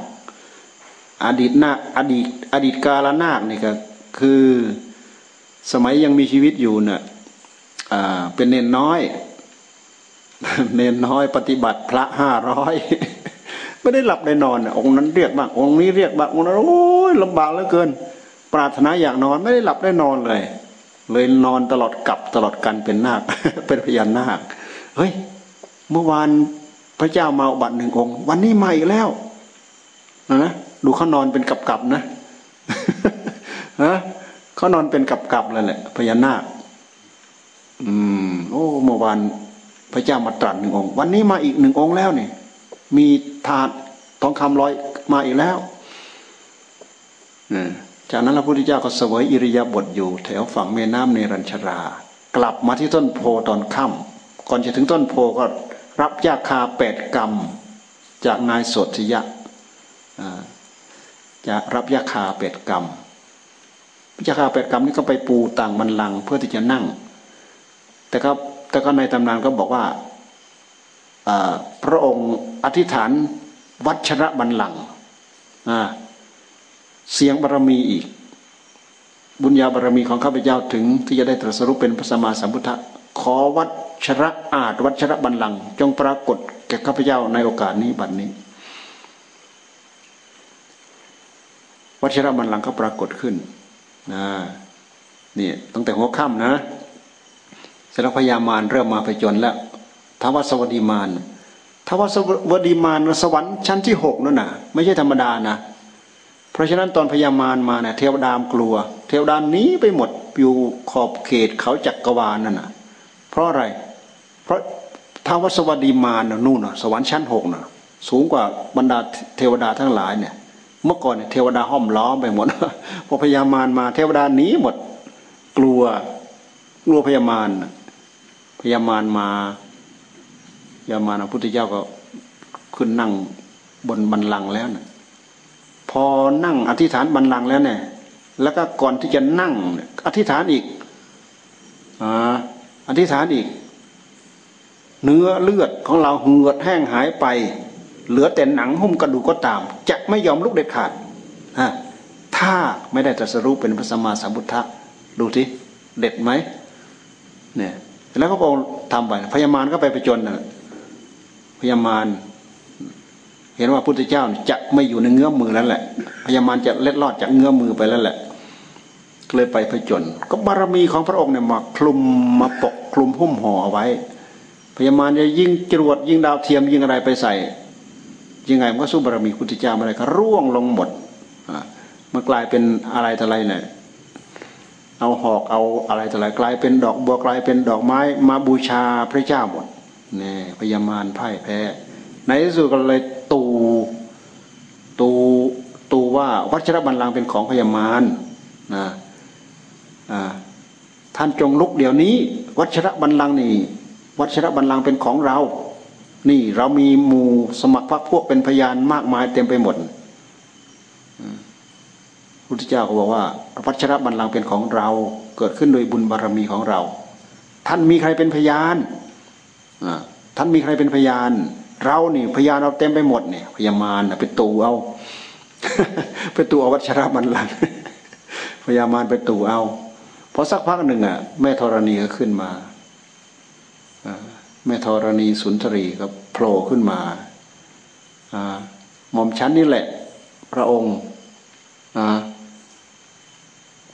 อดีตนาคอดีต อดีตกาลนาคนี่ก็คือสมัยยังมีชีวิตอยู่เนะ่ยเป็นเนนน้อย เนนน้อยปฏิบัติพระห้าร้อย ไม่ได้หลับได้นอนองค์นั้นเรียกบ้างองค์นี้เรียกบ้างองค์นั้นโอ้ยลำบากเหลือเกิน ปรารถนาอยากนอนไม่ได้หลับได้นอนเลย เลยนอนตลอดกับตลอดกันเป็นนาคเป็นพญานาคเฮ้ยเมื่อวานพระเจ้ามาอุบัติหนึ่งองค์ วันนี้มาอีกแล้วนะดูเขานอนเป็นกับกับนะฮะเขานอนเป็นกับกับเลยแหละพญานาคอืมโอ้เมื่อวานพระเจ้ามาตรัสหนึ่งองค์ วันนี้มาอีกหนึ่งองค์แล้วเนี่ย มีถาดทองคำลอยมาอีกแล้วจากนั้นพระพุทธเจ้าก็เสวยอิริยาบถอยู่ แถวฝั่งแม่น้ำในรัญชรา กลับมาที่ต้นโพตอนค่ำก่อนจะถึงต้นโพก็รับยาคาแปดกรรม จากนายสดทยะจะรับยาคาแปดกรรมยาคาแปดกรรมนี่ก็ไปปูต่างมันลังเพื่อที่จะนั่ง แต่ก็แต่ก็ในตำนานก็บอกว่า พระองค์อธิษฐานวัชระบันลังเสียงบารมีอีก บุญญาบารมีของข้าพเจ้าถึงที่จะได้ตรัสรู้เป็นพระสัมมาสัมพุทธะขอวัชระอาจวัชระบันลังจงปรากฏแก่ข้าพเจ้าในโอกาสนี้บัดนนี้ วัชระบันลังก็ปรากฏขึ้นนะนี่ตั้งแต่หัวค่ำนะเสร็จแล้วพญามารเริ่มมาไปจนแล้ว ทวสวัสดิมานทวสวัสดิมานสวรรค์ชั้นที่หกนั่นน่ะ ไม่ใช่ธรรมดานะ เพราะฉะนั้นตอนพญามารมาเนี่ยเทวดามกลัว เทวดานี้ไปหมดอยู่ขอบเขตเขาจักรวาลนั่นน่ะ เพราะอะไร เพราะทวสวัสดิมานนู่นน่ะ สวรรค์ชั้นหกน่ะ สูงกว่าบรรดาเทวดาทั้งหลายเนี่ย เมื่อก่อนเทวดาห้อมล้อมไปหมดพอพญามารมาเทวดาหนีหมดกลัวกลัวพญามารพญามารมา พญามารพระพุทธเจ้าก็ขึ้นนั่งบนบันลังแล้วนะพอนั่งอธิษฐานบันลังแล้วเนี่ย แล้วก็ก่อนที่จะนั่ง อธิษฐานอีกออธิษฐานอีก เนื้อเลือดของเราเหือดแห้งหายไป เหลือแต่หนังหุ้มกระดูกก็ตาม จะไม่ยอมลุกเด็ดขาดถ้าไม่ได้ตรัสรู้เป็นพระสัมมาสัมพุทธะดูสิเด็ดไหมเนี่ยแล้วก็พอทำไปพญามารก็ไปไปจนนะ พญามารเห็นว่าพุทธเจ้าจะไม่อยู่ในเงื้อมือแล้วแหละ พญามารจะเล็ดลอดจากเงื้อมือไปแล้วแหละเลยไปผจญก็บารมีของพระองค์เนี่ยมาคลุมมาปกคลุมหุ้มห่อเอาไว้ พญามารจะยิงจรวดยิงดาวเทียมยิงอะไรไปใส่ยังไงมันก็สู้บารมีพุทธเจ้าไม่ได้ก็ร่วงลงหมดมันกลายเป็นอะไรต่ออะไรเนี่ยเอาหอกเอาอะไรต่ออะไรกลายเป็นดอกบัวกลายเป็นดอกไม้ มาบูชาพระเจ้าหมด นี่พญามารพ่ายแพ้ ในที่สุดก็เลยตูตูตูว่าวัชรบัลลังก์เป็นของพญามารนะท่านจงลุกเดี๋ยวนี้ วัชรบัลลังก์นี่ วัชรบัลลังก์เป็นของเรา นี่เรามีหมู่สมัครพรรคพวกเป็นพยานมากมายเต็มไปหมดพุทธเจ้าก็บอกว่าวัชรบัลลังก์เป็นของเราเกิดขึ้นโดยบุญบารรมีของเรา ท่านมีใครเป็นพยาน ท่านมีใครเป็นพยาน เรานี่พยานเราเต็มไปหมดเนี่ย พยามารเป็นตูเอาเป็นตูเอาวัชรบัลลังพยามารเป็นตูเอาพอสักพักหนึ่งอะแม่ธรณีก็ขึ้นมาแม่ธรณีสุนทรีก็โผล่ขึ้นมาหม่อมชั้นนี่แหละ พระองค์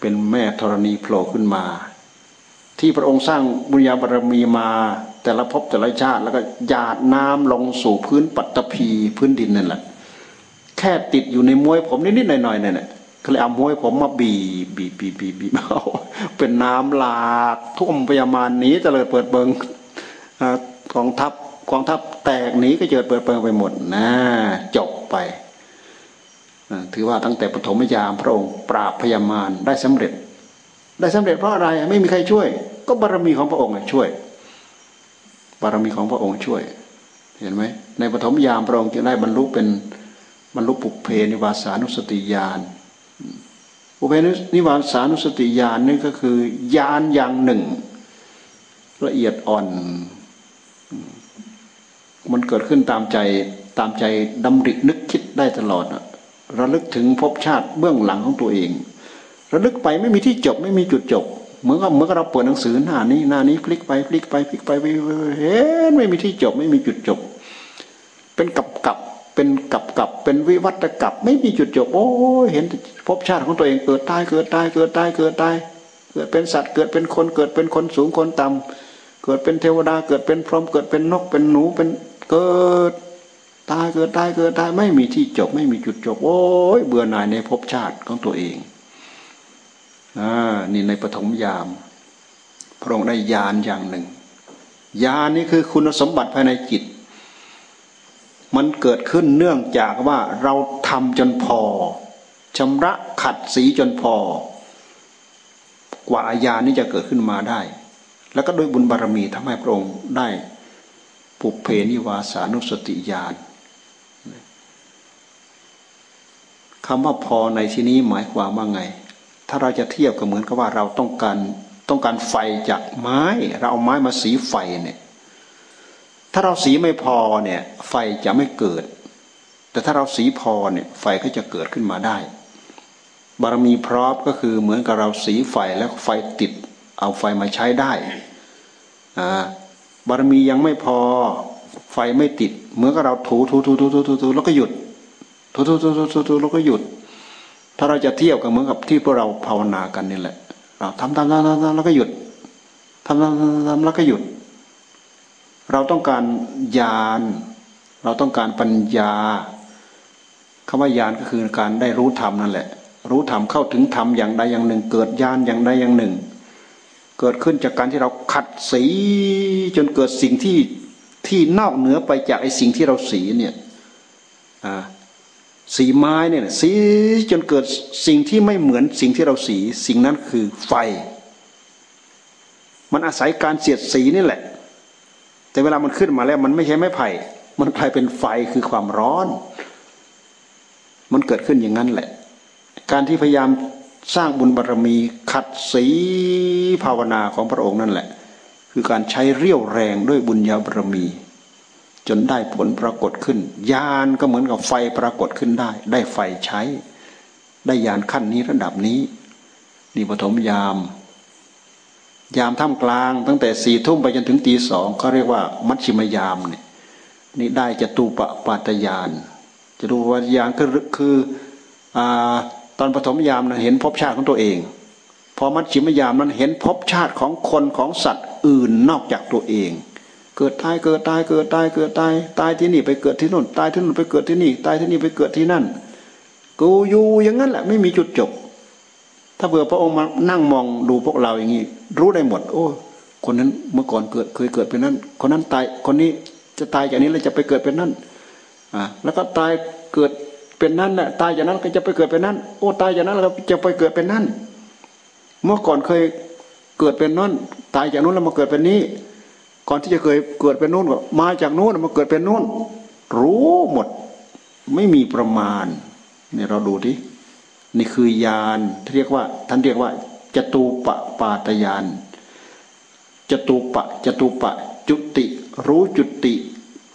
เป็นแม่ธรณีโผล่ขึ้นมา ที่พระองค์สร้างบุญญาบารมีมา แต่ละภพแต่ละชาติแล้วก็หยาดน้ำลงสู่พื้นปัตตภีพื้นดินนั่นแหละ แค่ติดอยู่ในมวยผมนิดๆหน่อยๆเนี่ยก็เลยเอามวยผมมาบีบีบีบีบีเอาเป็นน้ำหลากท่วมพยามานนี้เจริญเปิดเบิงกองทัพกองทัพแตกหนีก็เจิดเปิดเบิงไปหมดนะจบไปถือว่าตั้งแต่ปฐมยามพระองค์ปราบพยามารได้สำเร็จ ได้สำเร็จเพราะอะไรไม่มีใครช่วย ก็บารมีของพระองค์ช่วยารมีของพระองค์ช่วย เห็นไหมในปฐมยามพระองค์จึงได้บรรลุเป็นบรรลุปุเพนิวาสานุสติญาณปุเพนิวาสานุสติญาณนี่ก็คือญาณอย่างหนึ่ง ละเอียดอ่อน มันเกิดขึ้นตามใจตามใจดำรินึกคิดได้ตลอดระลึกถึงภพชาติเบื้องหลังของตัวเอง ระลึกไปไม่มีที่จบไม่มีจุดจบ เหมือนกับเมื่อเราเปิดหนังสือหน้านี้หน้านี้พลิกไปพลิกไปพลิกไปไปเห็นไม่มีที่จบ ไม่มีจุดจบ เป็นกับกับเป็นกับกับเป็นวิวัตกับ ไม่มีจุดจบโอ้เห็นภพชาติของตัวเองเกิดตายเกิดตายเกิดตายเกิดตายเกิดเป็นสัตว์เกิดเป็นคนเกิดเป็นคนสูงคนต่ำเกิดเป็นเทวดาเกิดเป็นพรหมเกิดเป็นนกเป็นหนูเป็นเกิดตายเกิดตายเกิดตายไม่มีที่จบ ไม่มีจุดจบ โอ้ยเบื่อหน่ายในภพชาติของตัวเอง นี่ในปฐมยาม พระองค์ได้ญาณอย่างหนึ่งญาณนี่คือคุณสมบัติภายในจิต มันเกิดขึ้นเนื่องจากว่าเราทำจนพอชำระขัดสีจนพอ กว่าญาณนี้จะเกิดขึ้นมาได้ แล้วก็โดยบุญบารรมีทำให้พระองค์ได้ปุเพนิวาสานุสติญาณคำว่าพอในที่นี้หมายความว่าไง ถ้าเราจะเทียบก็เหมือนกับว่าเราต้องการต้องการไฟจากไม้ เราเอาไม้มาสีไฟเนี่ย ถ้าเราสีไม่พอเนี่ย ไฟจะไม่เกิด แต่ถ้าเราสีพอเนี่ยไฟก็จะเกิดขึ้นมาได้ บารมีพร้อมก็คือเหมือนกับเราสีไฟแล้วไฟติด เอาไฟมาใช้ได้อ่าบารมียังไม่พอไฟไม่ติด เหมือนกับเราถูถูถูถูถูถูแล้วก็หยุดทุทุทุทุทุทุเราก็หยุด ถ้าเราจะเที่ยบกันเหมือนกับที่พวกเราภาวนากันนี่แหละ เราทำทำทำทำทำแล้วก็หยุดทำทำทำทำแล้วก็หยุด เราต้องการญาณเราต้องการปัญญาคำว่าญาณก็คือการได้รู้ธรรมนั่นแหละ รู้ธรรมเข้าถึงธรรมอย่างใดอย่างหนึ่ง เกิดญาณอย่างใดอย่างหนึ่ง เกิดขึ้นจากการที่เราขัดสีจนเกิดสิ่งที่ที่นอกเหนือไปจากไอ้สิ่งที่เราสีเนี่ยอ่า สีไม้เนี่ยสีจนเกิดสิ่งที่ไม่เหมือนสิ่งที่เราสี สิ่งนั้นคือไฟ มันอาศัยการเสียดสีนี่แหละ แต่เวลามันขึ้นมาแล้ว มันไม่ใช่ไม้ไผ่ มันกลายเป็นไฟคือความร้อน มันเกิดขึ้นอย่างนั้นแหละ การที่พยายามสร้างบุญบารรมีขัดสีภาวนาของพระองค์นั่นแหละ คือการใช้เรี่ยวแรงด้วยบุญญาบารรมี จนได้ผลปรากฏขึ้นยานก็เหมือนกับไฟปรากฏขึ้นได้ ได้ไฟใช้ ได้ยานขั้นนี้ระดับนี้นี่ปฐมยาม ยามท่ามกลางตั้งแต่สี่ทุ่มไปจนถึงตีสองเขาเรียกว่า มัชชิมยามเนี่ยนี่ได้จตูปปาตยานจะดูวิญญาณคือคืออตอนปฐมยามนะเห็นภพชาติของตัวเอง พอมัชชิมยามนั้นเห็นภพชาติของคนของสัตว์อื่นนอกจากตัวเอง เกิดตายเกิดตายเกิดตายเกิดตายตายที่นี่ไปเกิดที่นู่นตายที่นู่นไปเกิดที่นี่ตายที่นี่ไปเกิดที่นั่น กูอยู่อย่างนั้นแหละไม่มีจุดจบ ถ้าเผื่อพระองค์มานั่งมองดูพวกเราอย่างนี้รู้ได้หมด โอ้ คนนั้นเมื่อก่อนเกิดเคยเกิดเป็นนั้นคนนั้นตายคนนี้จะตายจากนี้แล้วจะไปเกิดเป็นนั่นอ่าแล้วก็ตายเกิดเป็นนั่นแหละตายจากนั้นก็จะไปเกิดเป็นนั่น โอ้ตายจากนั้นแล้วจะไปเกิดเป็นนั่น เมื่อก่อนเคยเกิดเป็นนั่น ตายจากนู้นแล้วมาเกิดเป็นนี้ ก่อนที่จะเคยเกิดเป็นนู้นมาจากนู้นมาเกิดเป็นนู้นรู้หมด ไม่มีประมาณนี่เราดูดินี่คือยานเรียกว่า ท่านเรียกว่าจตูปปาตยานจตูปะจตูปะ จุติ รู้จุติ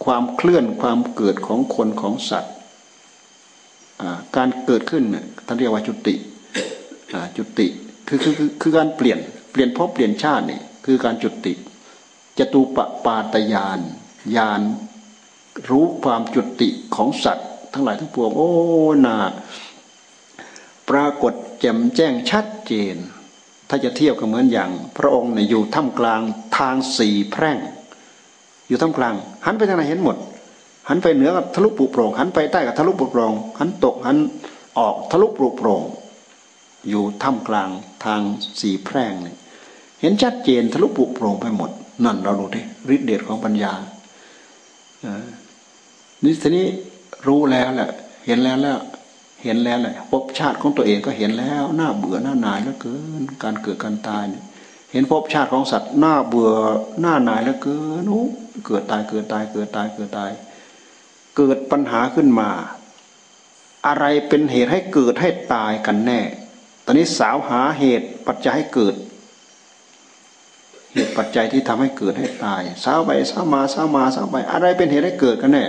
ความเคลื่อนความเกิดของคนของสัตว์การเกิดขึ้นท่านเรียกว่าจุติจุติคือคือคือการเปลี่ยนเปลี่ยนภพเปลี่ยนชาตินี่คือการจุติ จตูปปาตยานยานรู้ความจุติของสัตว์ ทั้งหลายทั้งปวงโอ้นาปรากฏแจ่มแจ้งชัดเจน ถ้าจะเทียบก็เหมือนอย่าง พระองค์เนี่ยอยู่ท่ามกลางทางสี่แพร่ง อยู่ท่ามกลาง หันไปทางไหนเห็นหมด หันไปเหนือกับทะลุปุโปร่งหันไปใต้กับทะลุปุโปร่งหันตกหันออกทะลุปุโปร่งอยู่ท่ามกลางทางสี่แพร่งเนี่ยเห็นชัดเจนทะลุปุโปร่งไปหมด นั่นเราดูดิฤทธิเดชของปัญญานี่ทีนี้รู้แล้วแหละ เห็นแล้วแล้ว เห็นแล้วแหละภพชาติของตัวเองก็เห็นแล้วหน้าเบื่อหน้าหนายแล้วเกิน การเกิดการตายเนี่ยเห็นภพชาติของสัตว์หน้าเบื่อหน้าหนายแล้วเกินโอ้เกิดตายเกิดตายเกิดตายเกิดตาย เกิดปัญหาขึ้นมา อะไรเป็นเหตุให้เกิดให้ตายกันแน่ ตอนนี้สาวหาเหตุปัจจัยให้เกิด เหตุปัจจัยที่ทำให้เกิดให้ตายสาวไปสาวมาสาวมาสาวไป อะไรเป็นเหตุให้เกิดกันแน่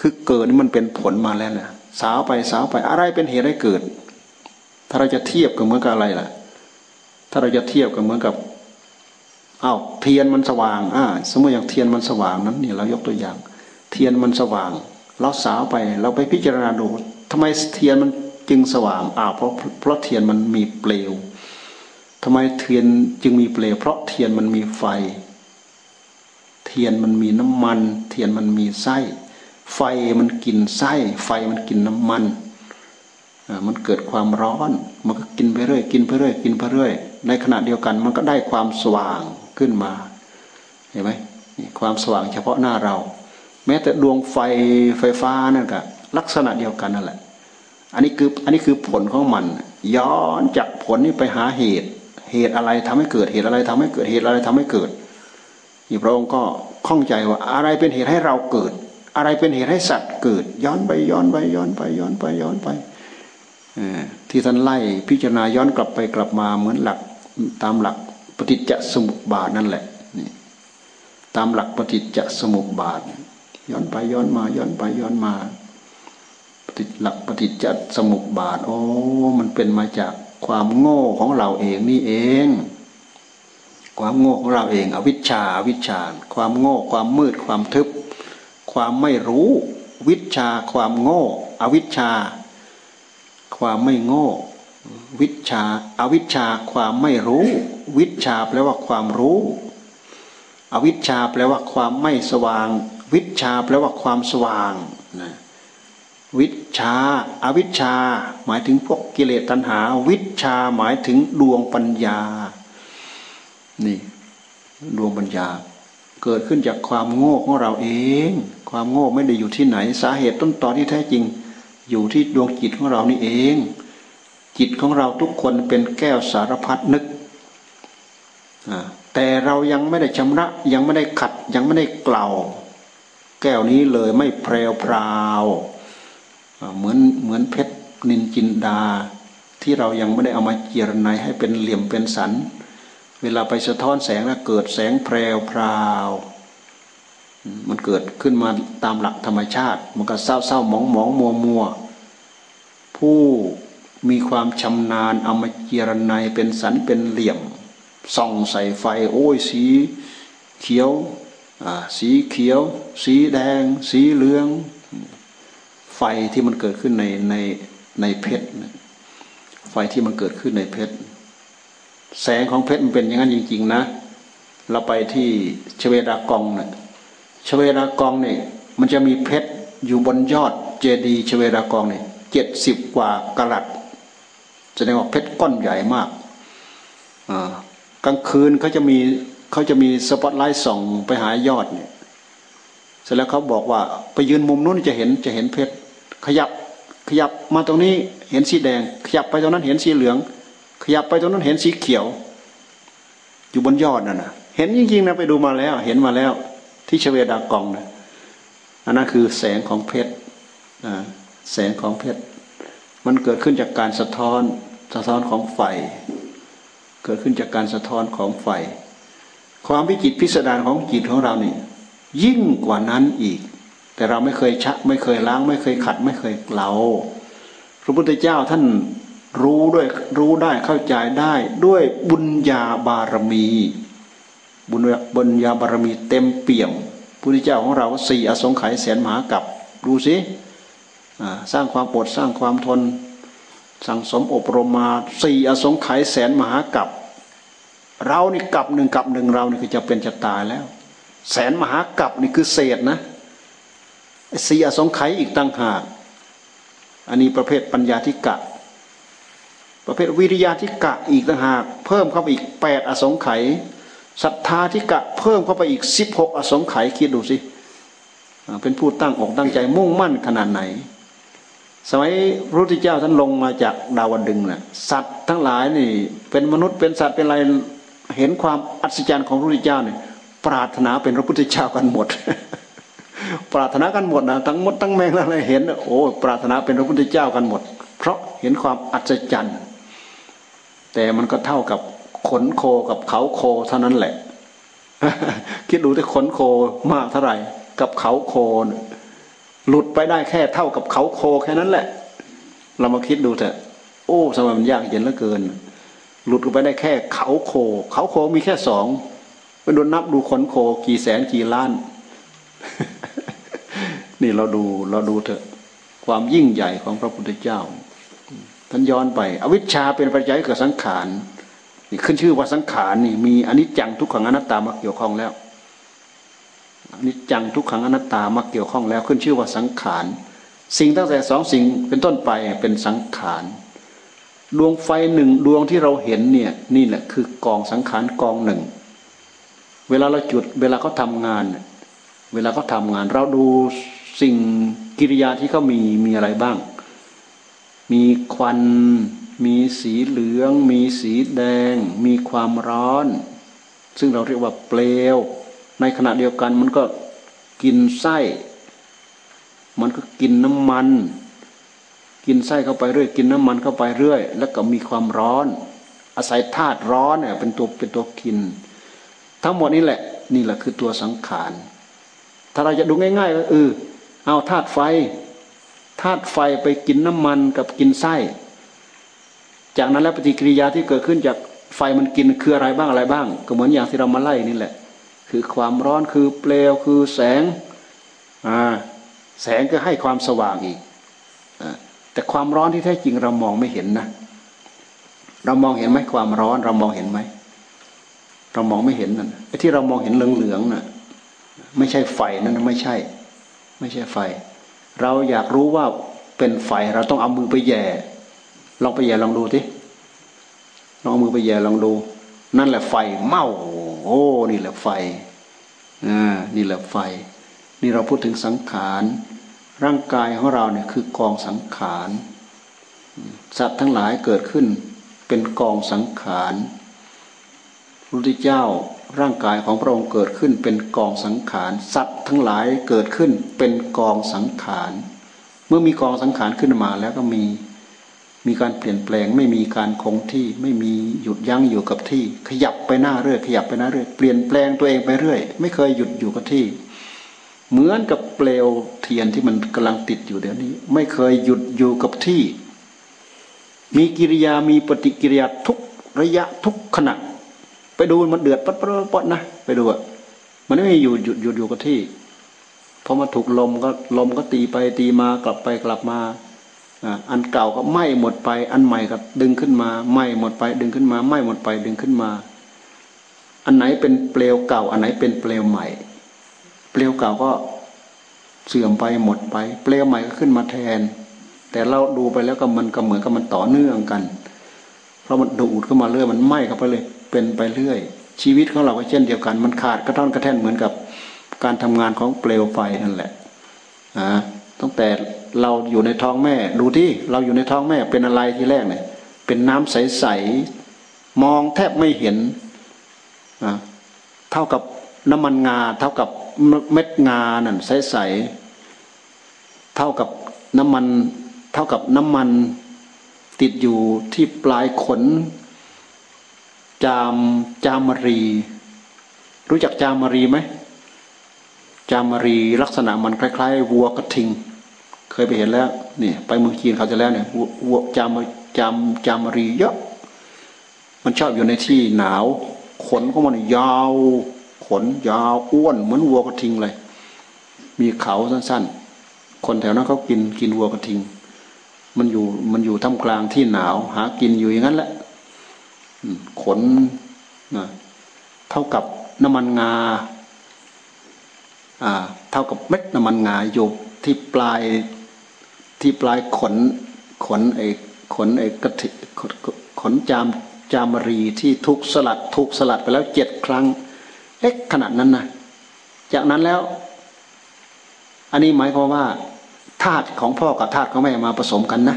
คือเกิดนี่มันเป็นผลมาแล้วนะสาวไปสาวไปอะไรเป็นเหตุให้เกิด ถ้าเราจะเทียบกับเหมื่อกับอะไรล่ะ ถ้าเราจะเทียบกันเหมือนกับอ้าวเทียนมันสว่างอ่าสมมติอย่างเทียนมันสว่างนั้นนี่เรายกตัวอย่าง เทียนมันสว่าง เราสาวไปเราไปพิจารณาดูทำไมเทียนมันจึงสว่างอ้าวเพราะเพราะเทียนมันมีเปลว ทำไมเทียนจึงมีเปลวเพราะเทียนมันมีไฟ เทียนมันมีน้ำมัน เทียนมันมีไส้ ไฟมันกินไส้ ไฟมันกินน้ำมันมันเกิดความร้อน มันก็กินไปเรื่อย กินไปเรื่อย กินไปเรื่อย ในขณะเดียวกันมันก็ได้ความสว่างขึ้นมา เห็นไหมความสว่างเฉพาะหน้าเรา แม้แต่ดวงไฟไฟฟ้านั่นก็ลักษณะเดียวกันนั่นแหละ อันนี้คืออันนี้คือผลของมัน ย้อนจากผลนี้ไปหาเหตุ เหตุอะไรทำให้เกิดเหตุอะไรทำให้เกิดเหตุอะไรทำให้เกิดอี่พระองค์ก็ข้องใจว่าอะไรเป็นเหตุให้เราเกิด อะไรเป็นเหตุให้สัตว์เกิด ย้อนไปย้อนไปย้อนไปย้อนไปย้อนไปที่ท่านไล่พิจารณาย้อนกลับไปกลับมาเหมือนหลักตามหลักปฏิจจสมุปบาทนั่นแหละนี่ตามหลักปฏิจจสมุปบาท ย้อนไปย้อนมาย้อนไปย้อนมาปฏิหลักปฏิจจสมุปบาทโอ้มันเป็นมาจาก ความโง่ของเราเองนี่เอง ความโง่ของเราเอง อวิชชาอวิชชา ความโง่ ความมืด ความทึบ ความไม่รู้ วิชา ความโง่ อวิชชา ความไม่โง่ วิชาอวิชชา ความไม่รู้ วิชาแปลว่าความรู้ อวิชาแปลว่าความไม่สว่าง วิชาแปลว่าความสว่างนะ วิชาอาวิชา หมายถึงพวกกิเลสตัณหา วิชาหมายถึงดวงปัญญา นี่ดวงปัญญา เกิดขึ้นจากความโง่ของเราเอง ความโง่ไม่ได้อยู่ที่ไหน สาเหตุต้นตอที่แท้จริง อยู่ที่ดวงจิตของเรานี่เอง จิตของเราทุกคนเป็นแก้วสารพัดนึกแต่เรายังไม่ได้ชำระยังไม่ได้ขัดยังไม่ได้เกล่า แก้วนี้เลยไม่แพรวพราว เหมือนเหมือนเพชรนินจินดา ที่เรายังไม่ได้เอามาเจียรนายให้เป็นเหลี่ยมเป็นสัน เวลาไปสะท้อนแสงแล้วเกิดแสงแพรวพราวมันเกิดขึ้นมาตามหลักธรรมชาติ มันก็เศร้าเศร้ามองมองมัวมัวผู้มีความชำนาญเอามาเจียรนายเป็นสันเป็นเหลี่ยม ส่องใส่ไฟ โอ้ยสีเขียวสีเขียว สีแดง สีเหลือง ไฟที่มันเกิดขึ้นในในในเพชรไฟที่มันเกิดขึ้นในเพชรแสงของเพชรมันเป็นอย่างนั้นจริง ๆ นะ เราไปที่ชเวดากองเนะี่ยชเวดากองเนี่ยมันจะมีเพชรอยู่บนยอดเจดีย์ชเวดากองเนี่ยเจ็ดสิบกว่ากะลัดแสดงว่าเพชรก้อนใหญ่มากกลางคืนเขาจะมีเขาจะมีสปอตไลท์ส่องไปหายอดเนี่ยเสร็จแล้วเขาบอกว่าไปยืนมุมนู้นจะเห็นจะเห็นเพชร ขยับขยับมาตรงนี้เห็นสีแดง ขยับไปตรงนั้นเห็นสีเหลือง ขยับไปตรงนั้นเห็นสีเขียว อยู่บนยอดนั่นนะเห็นจริงๆนะไปดูมาแล้ว เห็นมาแล้ว ที่ชเวดากองนะอันนั้นคือแสงของเพชรแสงของเพชรมันเกิดขึ้นจากการสะท้อนสะท้อนของไฟ เกิดขึ้นจากการสะท้อนของไฟ ความพิจิตพิสดารของจิตของเราเนี่ยยิ่งกว่านั้นอีก แต่เราไม่เคยชัก ไม่เคยล้าง ไม่เคยขัด ไม่เคยเกลาพระพุทธเจ้าท่านรู้ด้วยรู้ได้เข้าใจได้ด้วยบุญญาบารมี บุญบุญญาบารมีเต็มเปี่ยมพุทธเจ้าของเราสี่อสงไขยแสนมหากับดูสิสร้างความปวดสร้างความทน สั่งสมอบรมมาสี่อสงไขยแสนมหากับเรานี่กับหนึ่งกับหนึ่งเรานี่คือจะเป็นจะตายแล้ว แสนมหากับนี่คือเศษนะ สี่อสงไขยอีกต่างหาก อันนี้ประเภทปัญญาธิกะ ประเภทวิริยาธิกะอีกต่างหาก เพิ่มเข้าไปอีกแปดอสงไขยศรัทธาธิกะ เพิ่มเข้าไปอีกสิบหกอสงไขยคิดดูสิเป็นผู้ตั้งอกตั้งใจมุ่งมั่นขนาดไหน สมัยพระพุทธเจ้าท่านลงมาจากดาวดึงน่ะสัตว์ทั้งหลายนี่เป็นมนุษย์เป็นสัตว์เป็นอะไรเห็นความอัศจรรย์ของพระพุทธเจ้าเนี่ยปรารถนาเป็นพระพุทธเจ้ากันหมด ปรารถนากันหมดนะทั้งมดทั้งแมงอะไรเห็น โอ้ปรารถนาเป็นพระพุทธเจ้ากันหมด เพราะเห็นความอัศจรรย์แต่มันก็เท่ากับขนโคกับเขาโคเท่านั้นแหละ คิดดูที่ขนโคมากเท่าไหร่ กับเขาโคหลุดไปได้แค่เท่ากับเขาโคแค่นั้นแหละ เรามาคิดดูเถอะ โอ้สมัยมันยากเย็นเหลือเกิน หลุดไปได้แค่เขาโค เขาโคมีแค่สองไปดูนับดูขนโคกี่แสนกี่ล้าน นี่เราดูเราดูเถอะ ความยิ่งใหญ่ของพระพุทธเจ้าท่านย้อนไป อวิชชาเป็นปัจจัยเกิดสังขารนี่ขึ้นชื่อว่าสังขารนี่มีอนิจจังทุกขังอนัตตามาเกี่ยวข้องแล้วอนิจจังทุกขังอนัตตามาเกี่ยวข้องแล้ว ขึ้นชื่อว่าสังขารสิ่งตั้งแต่สองสิ่งเป็นต้นไปเป็นสังขารดวงไฟหนึ่งดวงที่เราเห็นเนี่ยนี่แหละคือกองสังขารกองหนึ่ง เวลาเราจุดเวลาเขาทางาน เวลาเขาทางาน เราดู สิ่งกิริยาที่เขามีมีอะไรบ้าง มีควัน มีสีเหลือง มีสีแดง มีความร้อน ซึ่งเราเรียกว่าเปลว ในขณะเดียวกันมันก็กินไส้ มันก็กินน้ำมัน กินไส้เข้าไปเรื่อย กินน้ำมันเข้าไปเรื่อย แล้วก็มีความร้อน อาศัยธาตุร้อนเนี่ยเป็นตัวเป็นตัวกิน ทั้งหมดนี้แหละ นี่แหละคือตัวสังขาร ถ้าเราจะดูง่าย ๆ ก็เออ เอาธาตุไฟธาตุไฟไปกินน้ำมันกับกินไส้ จากนั้นแล้วปฏิกิริยาที่เกิดขึ้นจากไฟมันกินคืออะไรบ้างอะไรบ้าง ก็เหมือนอย่างที่เรามาไล่นี่แหละ คือความร้อนคือเปลวคือแสงอ่าแสงก็ให้ความสว่างอีกอแต่ความร้อนที่แท้จริงเรามองไม่เห็นนะ เรามองเห็นไหมความร้อน เรามองเห็นไหมเรามองไม่เห็นนั่นไอ้ที่เรามองเห็นเหลืองๆน่ะ ไม่ใช่ไฟนั่นไม่ใช่ ไม่ใช่ไฟ เราอยากรู้ว่าเป็นไฟ เราต้องเอามือไปแย่ ลองไปแย่ลองดูทีลองเอามือไปแย่ลองดู นั่นแหละไฟเมาโอ้นี่แหละไฟอ่านี่แหละไฟ นี่เราพูดถึงสังขารร่างกายของเราเนี่ยคือกองสังขารสัตว์ทั้งหลายเกิดขึ้นเป็นกองสังขารพระพุทธเจ้า ร่างกายของพระองค์เกิดขึ้นเป็นกองสังขารสัตว์ทั้งหลายเกิดขึ้นเป็นกองสังขารเมื่อมีกองสังขารขึ้นมาแล้วก็มีมีการเปลี่ยนแปลงไม่มีการคงที่ไม่มีหยุดยั้งอยู่กับที่ ขยับไปหน้าเรื่อยขยับไปหน้าเรื่อยเปลี่ยนแปลงตัวเองไปเรื่อยไม่เคยหยุดอยู่กับที่ เหมือนกับเปลวเทียนที่มันกำลังติดอยู่เดี๋ยวนี้ ไม่เคยหยุดอยู่กับที่ มีกิริยามีปฏิกิริยาทุกระยะทุกขณะ ไปดูมันเดือดปัดปัดปัดนะไปดูอะมันไม่อยู่หยุดหยุดอยู่กับที่พอมาถูกลมก็ลมก็ตีไปตีมากลับไปกลับมาอันเก่าก็ไหม้หมดไป อันใหม่ก็ดึงขึ้นมาไหม้หมดไป ดึงขึ้นมาไหม้หมดไปดึงขึ้นมา อันไหนเป็นเปลวเก่า อันไหนเป็นเปลวใหม่ เปลวเก่าก็เสื่อมไปหมดไป เปลวใหม่ก็ขึ้นมาแทน แต่เราดูไปแล้วก็มันก็เหมือนกับมันต่อเนื่องกัน เพราะมันดูดเข้ามาเรื่อยมันไหม้เข้าไปเลย เป็นไปเรื่อย ชีวิตของเราก็เช่นเดียวกัน มันขาดกระท่อนกระแท่นเหมือนกับการทำงานของเปลวไฟนั่นแหละอ่าตั้งแต่เราอยู่ในท้องแม่ ดูที่เราอยู่ในท้องแม่เป็นอะไรที่แรกเนี่ย เป็นน้ำใสๆมองแทบไม่เห็นเท่ากับน้ำมันงา เท่ากับเม็ดงานั่นใสๆเท่ากับน้ำมัน เท่ากับน้ำมันติดอยู่ที่ปลายขน จามจามรี รู้จักจามรีไหมจามรีลักษณะมันคล้าย ๆ วัวกระทิง เคยไปเห็นแล้วนี่ไปเมืองจีนเขาจะแล้วเนี่ยวัวจามจามจามรีเยอะมันชอบอยู่ในที่หนาว ขนของมันยาว ขนยาวอ้วนเหมือนวัวกระทิงเลย มีเขาสั้นๆ คนแถวนั้นเขากินกินวัวกระทิง มันอยู่มันอยู่ท่ามกลางที่หนาว หากินอยู่อย่างนั้นแหละ ขนนะเท่ากับน้ำมันงาเท่ากับเม็ดน้ำมันงาอยู่ที่ปลายที่ปลายขนขนไอ้ขนไอ้กระถิขนจามจามรีที่ทุกสลัดทุกสลัดไปแล้วเจ็ดครั้งเล็กขนาดนั้นนะจากนั้นแล้ว อันนี้หมายความว่าธาตุของพ่อกับธาตุของแม่มาผสมกันนะ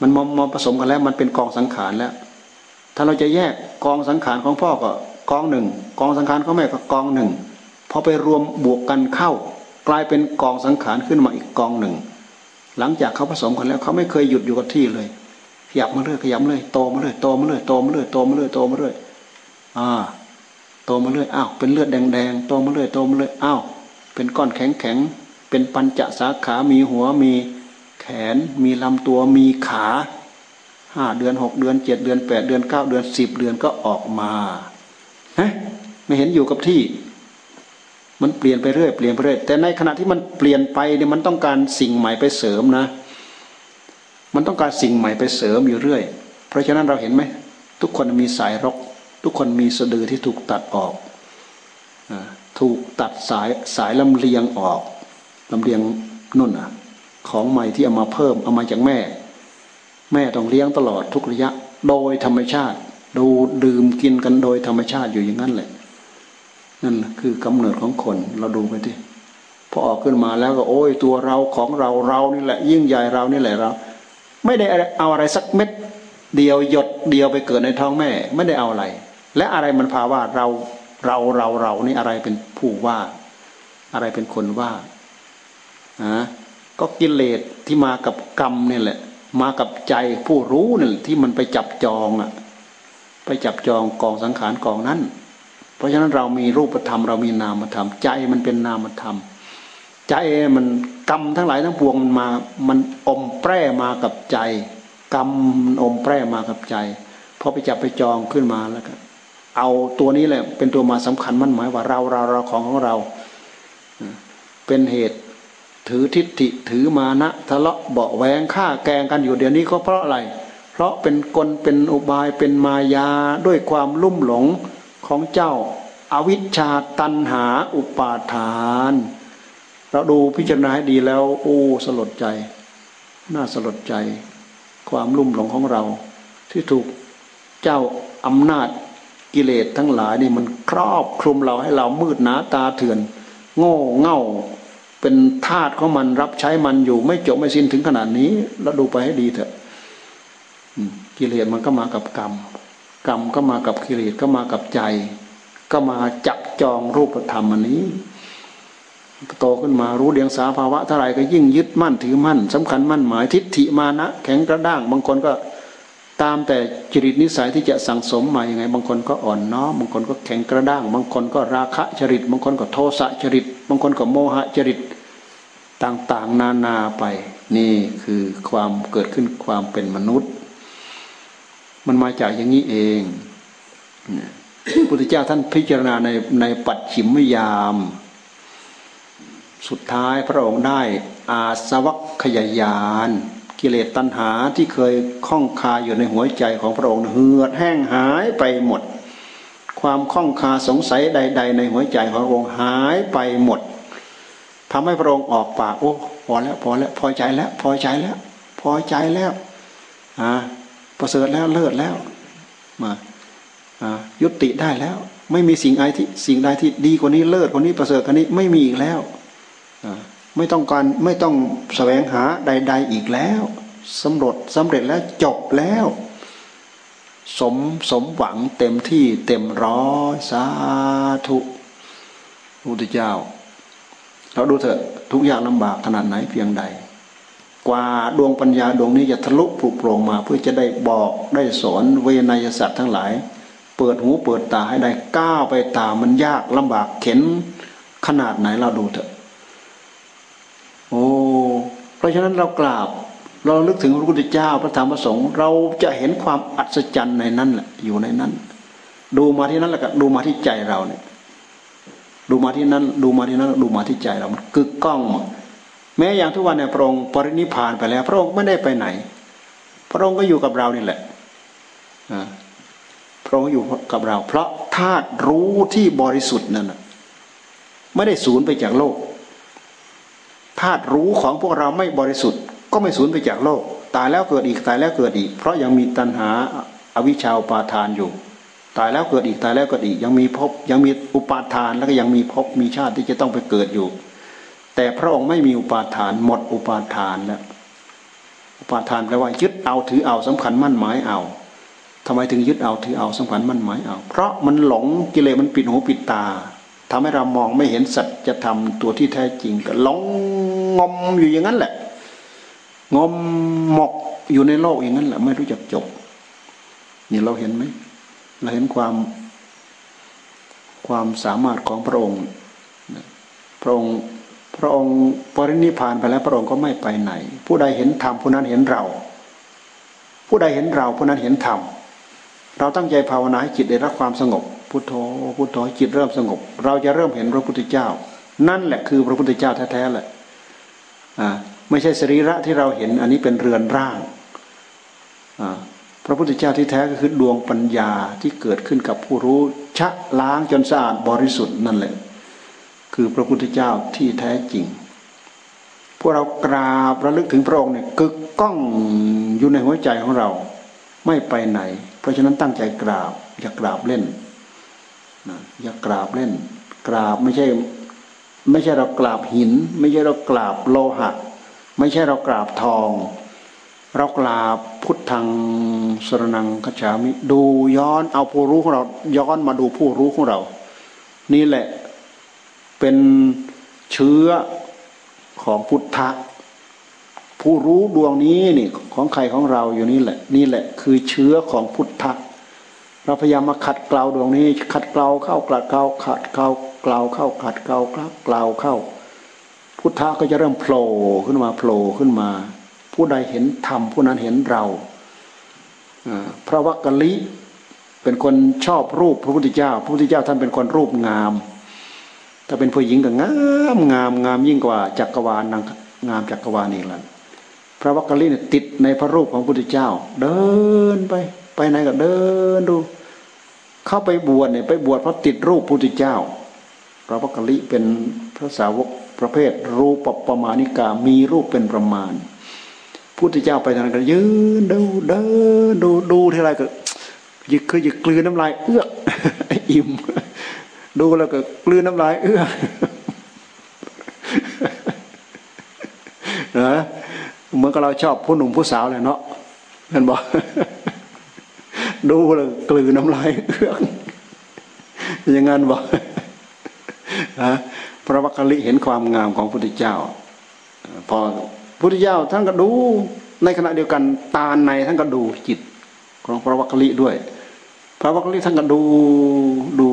มันมมาผสมกันแล้ว มันเป็นกองสังขารแล้ว ถ้าเราจะแยกกองสังขารของพ่อก็กองหนึ่งกองสังขารของแม่ก็กองหนึ่งพอไปรวมบวกกันเข้ากลายเป็นกองสังขารขึ้นมาอีกกองหนึ่ง หลังจากเขาผสมกันแล้วเขาไม่เคยหยุดอยู่กับที่เลยขยับมาเรื่อยขยับมาเรื่อยโตมาเรื่อยโตมาเรื่อยโตมาเรื่อยโตมาเรื่อยโตมาเรื่อยอ่าโตมาเรื่อยอ้าวเป็นเลือดแดงๆโตมาเรื่อยโตมาเรื่อยอ้าวเป็นก้อนแข็งแข็งเป็นปัญจสาขา มีหัวมีแขน มีลำตัวมีขา ห้าเดือนหกเดือนเจ็ดเดือนแปดเดือนเก้าเดือนสิบเดือนก็ออกมาฮะไม่เห็นอยู่กับที่ มันเปลี่ยนไปเรื่อยเปลี่ยนไปเรื่อยแต่ในขณะที่มันเปลี่ยนไปเนี่ยมันต้องการสิ่งใหม่ไปเสริมนะ มันต้องการสิ่งใหม่ไปเสริมอยู่เรื่อย เพราะฉะนั้นเราเห็นไหมทุกคนมีสายรก ทุกคนมีสะดือที่ถูกตัดออกถูกตัดสายสายลำเลียงออกลำเลียงนุ่นอะ ของใหม่ที่เอามาเพิ่มเอามาจากแม่ แม่ต้องเลี้ยงตลอดทุกระยะ โดยธรรมชาติ ดูดื่มกินกันโดยธรรมชาติอยู่อย่างนั้นแหละ นั่นคือกำเนิดของคนเราดูไปที่พอออกขึ้นมาแล้วก็โอ้ยตัวเราของเราเรานี่แหละ ยิ่งใหญ่เรานี่แหละเรา ไม่ได้เอาอะไรสักเม็ด เดียวหยดเดียวไปเกิดในท้องแม่ ไม่ได้เอาอะไร และอะไรมันพาว่าเราเราเราเรานี่อะไรเป็นผู้ว่า อะไรเป็นคนว่าอะก็กิเลสที่มากับกรรมนี่แหละ มากับใจผู้รู้นี่ที่มันไปจับจองอะไปจับจองกองสังขารกองนั้น เพราะฉะนั้นเรามีรูปธรรม เรามีนามธรรม ใจมันเป็นนามธรรม ใจมันกรรมทั้งหลายทั้งปวงมันมามันอมแปรมากับใจ กรรมอมแปรมากับใจพอไปจับไปจองขึ้นมาแล้วก็เอาตัวนี้แหละเป็นตัวมาสำคัญมั่นหมายว่าเราเราเราของของเรา เป็นเหตุ ถือทิฏฐิถือมานะทะเลาะเบาแหวงฆ่าแกงกันอยู่เดี๋ยวนี้ก็เพราะอะไร เพราะเป็นกลเป็นอุบายเป็นมายาด้วยความลุ่มหลงของเจ้าอาวิชชาตันหาอุปาทาน เราดูพิจารณาให้ดีแล้ว โอ้สลดใจ น่าสลดใจ ความลุ่มหลงของเรา ที่ถูกเจ้าอำนาจกิเลสทั้งหลายนี่มันครอบคลุมเราให้เรามืดหนาตาเถื่อน โง่เง่า เป็นทาสของมันรับใช้มันอยู่ ไม่จบไม่สิ้นถึงขนาดนี้เราดูไปให้ดีเถอะกิเลสมันก็มากับกรรม กรรมก็มากับกิเลสก็มากับใจ ก็มาจับจองรูปธรรมอันนี้โตขึ้นมารู้เดียงสาภาวะเท่าไรก็ยิ่งยึดมั่นถือมั่นสำคัญมั่นหมายทิฏฐิมานะ แข็งกระด้าง บางคนก็ ตามแต่จริตนิสัยที่จะสั่งสมมาอย่างไง บางคนก็อ่อนน้อมบางคนก็แข็งกระด้าง บางคนก็ราคะจริต บางคนก็โทสะจริต บางคนก็โมหะจริตต่างๆ นานาไป นี่คือความเกิดขึ้นความเป็นมนุษย์ มันมาจากอย่างนี้เองพุทธเจ้าท่านพิจารณาในในปัจฉิมยาม สุดท้ายพระองค์ได้อาสวัคยายาน กิเลสตัณหาที่เคยคล้องคาอยู่ในหัวใจของพระองค์เหือดแห้งหายไปหมด ความคล้องคาสงสัยใด ๆ ในหัวใจของพระองค์หายไปหมดทำให้พระองค์ออกปากโอ้พอแล้วพอแล้วพอใจแล้ว พอใจแล้ว พอใจแล้วอ่าประเสริฐแล้วเลิศแล้วมายุติได้แล้ว ไม่มีสิ่งใดที่สิ่งใดที่ดีกว่านี้เลิศกว่านี้ประเสริฐกว่านี้ไม่มีอีกแล้ว ไม่ต้องการไม่ต้องแสวงหาใด ๆอีกแล้วสำเร็จสำเร็จแล้วจบแล้ว สมสมหวังเต็มที่เต็มร้อยสาธุพุทธเจ้า เราดูเถอะทุกอย่างลำบากขนาดไหนเพียงใด กว่าดวงปัญญาดวงนี้จะทะลุปลุกโปร่งมา เพื่อจะได้บอกได้สอนเวนยสัตว์ทั้งหลาย เปิดหูเปิดตาให้ได้ก้าวไปตามมันยากลำบากเข็นขนาดไหนเราดูเถอะ โอ้เพราะฉะนั้นเรากราบ เราลึกถึงพระพุทธเจ้าพระธรรมพระสงฆ์เราจะเห็นความอัศจรรย์ในนั้นแหละอยู่ในนั้น ดูมาที่นั้นแล้วก็ดูมาที่ใจเราเนี่ย ดูมาที่นั้น ดูมาที่นั้น ดูมาที่ใจเรามันกึกก้อง แม้อย่างทุกวันเนี่ยพระองค์ปรินิพานไปแล้ว พระองค์ไม่ได้ไปไหน พระองค์ก็อยู่กับเรานี่แหละพระองค์อยู่กับเรา เพราะธาตุรู้ที่บริสุทธิ์นั่นไม่ได้สูญไปจากโลก ธาตุรู้ของพวกเราไม่บริสุทธิ์ ก็ไม่สูญไปจากโลก ตายแล้วเกิดอีกตายแล้วเกิดอีก เพราะยังมีตัณหาอวิชชาอุปาทานอยู่ ตายแล้วเกิดอีกตายแล้วเกิดอีก ยังมีภพยังมีอุปาทานแล้วก็ยังมีภพมีชาติที่จะต้องไปเกิดอยู่ แต่พระองค์ไม่มีอุปาทานหมดอุปาทานแล้วอุปาทานแปลว่ายึดเอาถือเอาสำคัญมั่นหมายเอาทำไมถึงยึดเอาถือเอาสำคัญมั่นหมายเอา เพราะมันหลงกิเลสมันปิดหูปิดตา ทำให้เรามองไม่เห็นสัจธรรมตัวที่แท้จริงก็หลงงมอยู่อย่างนั้นแหละ งมหมกอยู่ในโลกอย่างนั้นแหละ ไม่รู้จักจบนี่เราเห็นไหมเราเห็นความความสามารถของพระองค์ พระองค์พระองค์ปรินิพานไปแล้วพระองค์ก็ไม่ไปไหน ผู้ใดเห็นธรรมผู้นั้นเห็นเรา ผู้ใดเห็นเราผู้นั้นเห็นธรรมเราตั้งใจภาวนาให้จิตได้รับความสงบ พุทโธพุทโธจิตเริ่มสงบ เราจะเริ่มเห็นพระพุทธเจ้า นั่นแหละคือพระพุทธเจ้าแท้ๆแหละอ่าไม่ใช่สรีระที่เราเห็นอันนี้เป็นเรือนร่างอ่าพระพุทธเจ้าที่แท้ก็คือดวงปัญญาที่เกิดขึ้นกับผู้รู้ชะล้างจนสะอาดบริสุทธิ์นั่นแหละ คือพระพุทธเจ้าที่แท้จริง พวกเรากราบระลึกถึงพระองค์เนี่ยกึกก้องอยู่ในหัวใจของเรา ไม่ไปไหน เพราะฉะนั้นตั้งใจกราบอย่ากราบเล่น อย่ากราบเล่น กราบไม่ใช่ ไม่ใช่เรากราบหิน ไม่ใช่เรากราบโลหะ ไม่ใช่เรากราบทอง เรากราบพุทธังสรนังขจามิดูย้อนเอาผู้รู้ของเรา ย้อนมาดูผู้รู้ของเรา นี่แหละเป็นเชื้อของพุทธะผู้รู้ดวงนี้นี่ของใครของเราอยู่นี่แหละ นี่แหละคือเชื้อของพุทธะ เราพยายามมาขัดเกลาดวงนี้ ขัดเกลาเข้ากลัดเกลาขัดเกลาเกลาเข้าขัดเกลาครับเกลาเข้า พุทธะก็จะเริ่มโผล่ขึ้นมาโผล่ขึ้นมา ผู้ใดเห็นธรรมผู้นั้นเห็นเราพระวักกะลิเป็นคนชอบรูปพระพุทธเจ้า พระพุทธเจ้าท่านเป็นคนรูปงาม ถ้าเป็นผู้หญิงก็งามงามงามยิ่งกว่าจักรวาลนางงามจักรวาลนี่แหละพระวักกะลิเนี่ยติดในพระรูปของพระพุทธเจ้า เดินไป ไปไหนก็เดินดู เข้าไปบวชเนี่ยไปบวชเพราะติดรูปพุทธเจ้าพระวักลิเป็นพระสาวกประเภท รูปปประมาณิกามีรูปเป็นประมาณพุทธเจ้าไปทางนั้นก็ยืนดูเดินดูดูที่ไรก็ยึกคือยึกกลืนน้ำลายเอื้ออิ่มดูแล้วก็กลืนน้ำลายเอื้อนะเหมือนกับเราชอบผู้หนุ่มผู้สาวเลยเนาะเห็นบอก ดูเลยกลืนน้ำลายเอื้องอย่างงั้นบอกฮะพระวักกะลิเห็นความงามของพระพุทธเจ้า พอพุทธเจ้าท่านก็ดู ในขณะเดียวกันตาในท่านก็ดูจิตของพระวักกะลิด้วย พระวักกะลิท่านก็ดูดู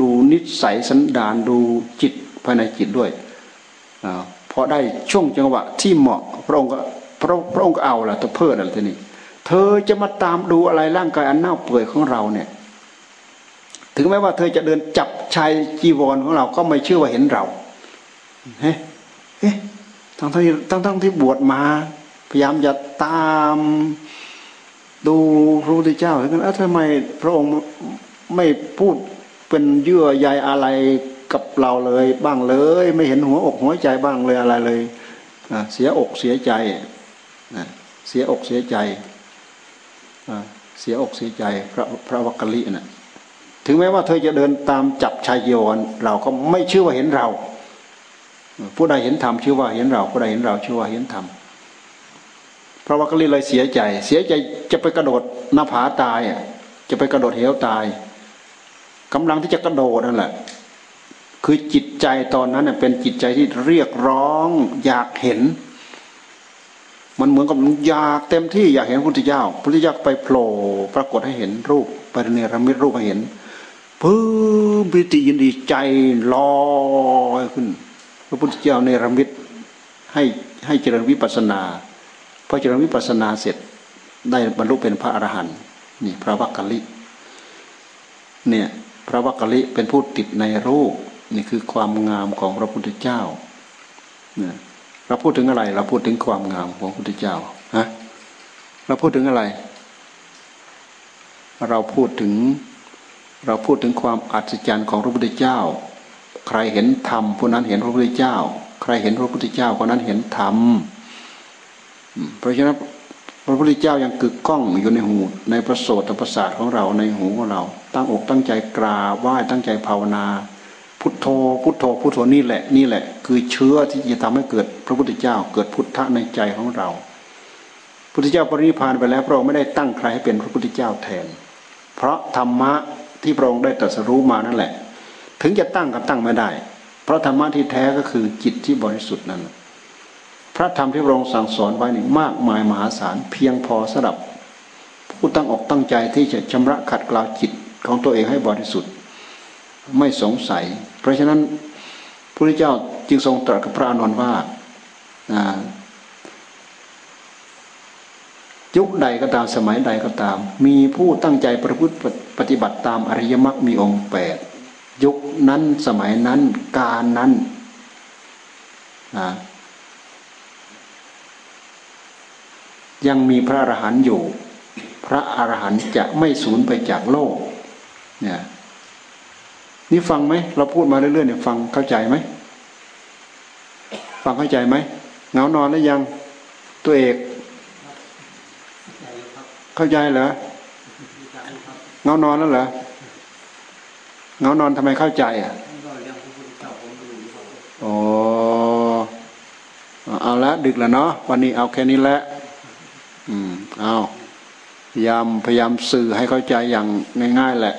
ดูนิสัยสันดานดูจิตภายในจิตด้วยอพอได้ช่วงจังหวะที่เหมาะ พระองค์ก็พระพระองค์ก็เอาละตัวเพื่ออะไรทีนี้ เธอจะมาตามดูอะไรร่างกายอันเน่าเปื่อยของเราเนี่ย ถึงแม้ว่าเธอจะเดินจับชายจีวรของเราก็ไม่เชื่อว่าเห็นเราเฮ้เฮ้ทั้งที่ทั้งทั้งที่บวชมา พยายามจะตามดูพระพุทธเจ้าถึงนั้นทำไมพระองค์ไม่พูดเป็นเยื่อใยอะไรกับเราเลยบ้างเลย ไม่เห็นหัวอกหัวใจบ้างเลยอะไรเลยเสียอกเสียใจเสียอกเสียใจ เสียอกเสียใจพระพระวักกะลินะ่ะถึงแม้ว่าเธอจะเดินตามจับชายโยนเราก็ไม่เชื่อว่าเห็นเรา ผู้ใดเห็นธรรมชื่อว่าเห็นเรา ผู้ใดเห็นเราชื่อว่าเห็นธรรมพระวักกะลิเลยเสียใจ เสียใจจะไปกระโดดหน้าผาตายจะไปกระโดดเหวตายกำลังที่จะกระโดดนั่นแหละ คือจิตใจตอนนั้นเป็นจิตใจที่เรียกร้องอยากเห็น มันเหมือนกับอยากเต็มที่อยากเห็นพระพุทธเจ้าพระพุทธเจ้าไปโผล่ปรากฏให้เห็นรูปปริเนรมิตรูปให้เห็นพื้นปิติยินดีใจลอยขึ้น พระพุทธเจ้าเนรมิตให้ให้เจริญวิปัสนาพอเจริญวิปัสนาเสร็จได้บรรลุเป็นพระอรหันต์นี่พระวักกะลิเนี่ยพระวักกะลิเป็นผู้ติดในรูปนี่คือความงามของพระพุทธเจ้าเนี่ย เราพูดถึงอะไร เราพูดถึงความงามของพระพุทธเจ้าฮะเราพูดถึงอะไร เราพูดถึง เราพูดถึงความอัศจรรย์ของพระพุทธเจ้า ใครเห็นธรรมผู้นั้นเห็นพระพุทธเจ้า ใครเห็นพระพุทธเจ้าคนนั้นเห็นธรรมเพราะฉะนั้นพระพุทธเจ้ายังกึกก้องอยู่ในหูในประโสตประสาทของเราในหูของเรา ตั้งอกตั้งใจกราบไหว้ตั้งใจภาวนา พุทโธ พุทโธ พุทโธนี่แหละ นี่แหละ คือเชื้อที่จะทำให้เกิดพระพุทธเจ้า เกิดพุทธะในใจของเรา พุทธเจ้าปรินิพานไปแล้วพระองค์ไม่ได้ตั้งใครให้เป็นพระพุทธเจ้าแทน เพราะธรรมะที่พระองค์ได้ตรัสรู้มานั่นแหละ ถึงจะตั้งก็ตั้งไม่ได้ เพราะธรรมะที่แท้ก็คือจิตที่บริสุทธิ์นั้นพระธรรมที่พระองค์สั่งสอนไว้นี่มากมายมหาศาลเพียงพอสำหรับผู้ตั้งอกตั้งใจที่จะชำระขัดเกลาจิตของตัวเองให้บริสุทธิ์ ไม่สงสัย เพราะฉะนั้นพระพุทธเจ้าจึงทรงตรัสกับพระอนนว่ายุคใดก็ตามสมัยใดก็ตาม มีผู้ตั้งใจประพฤติปฏิบัติตามอริยมรรคมีองค์แปดยุคนั้นสมัยนั้นการนั้นยังมีพระอรหันต์อยู่ พระอรหันต์จะไม่สูญไปจากโลกเนี่ย นี่ฟังไหมเราพูดมาเรื่อยๆเนี่ยฟังเข้าใจไหมฟังเข้าใจไหมเงานอนแล้วยังตัวเอก เข้าใจเหรอเงานอนแล้วเหรอเงานอนทำไมเข้าใจอะโอ้เอาละดึกแล้วเนาะวันนี้เอาแค่นี้แหละอืมเอาพยายามพยายามสื่อให้เข้าใจอย่างง่ายๆแหละ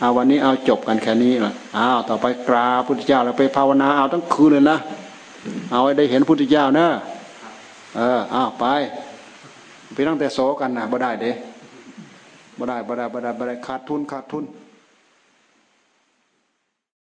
เอาวันนี้เอาจบกันแค่นี้ละอ้าวต่อไปกราพุทธเจ้าแล้วไปภาวนาเอาทั้งคืนเลยนะเอาได้เห็นพุทธเจ้าเนอะเอออ้าวไปไปตั้งแต่โสกันนะบ่ได้เด้บ่ได้บ่ได้บ่ได้บ่ได้ขาดทุนขาดทุน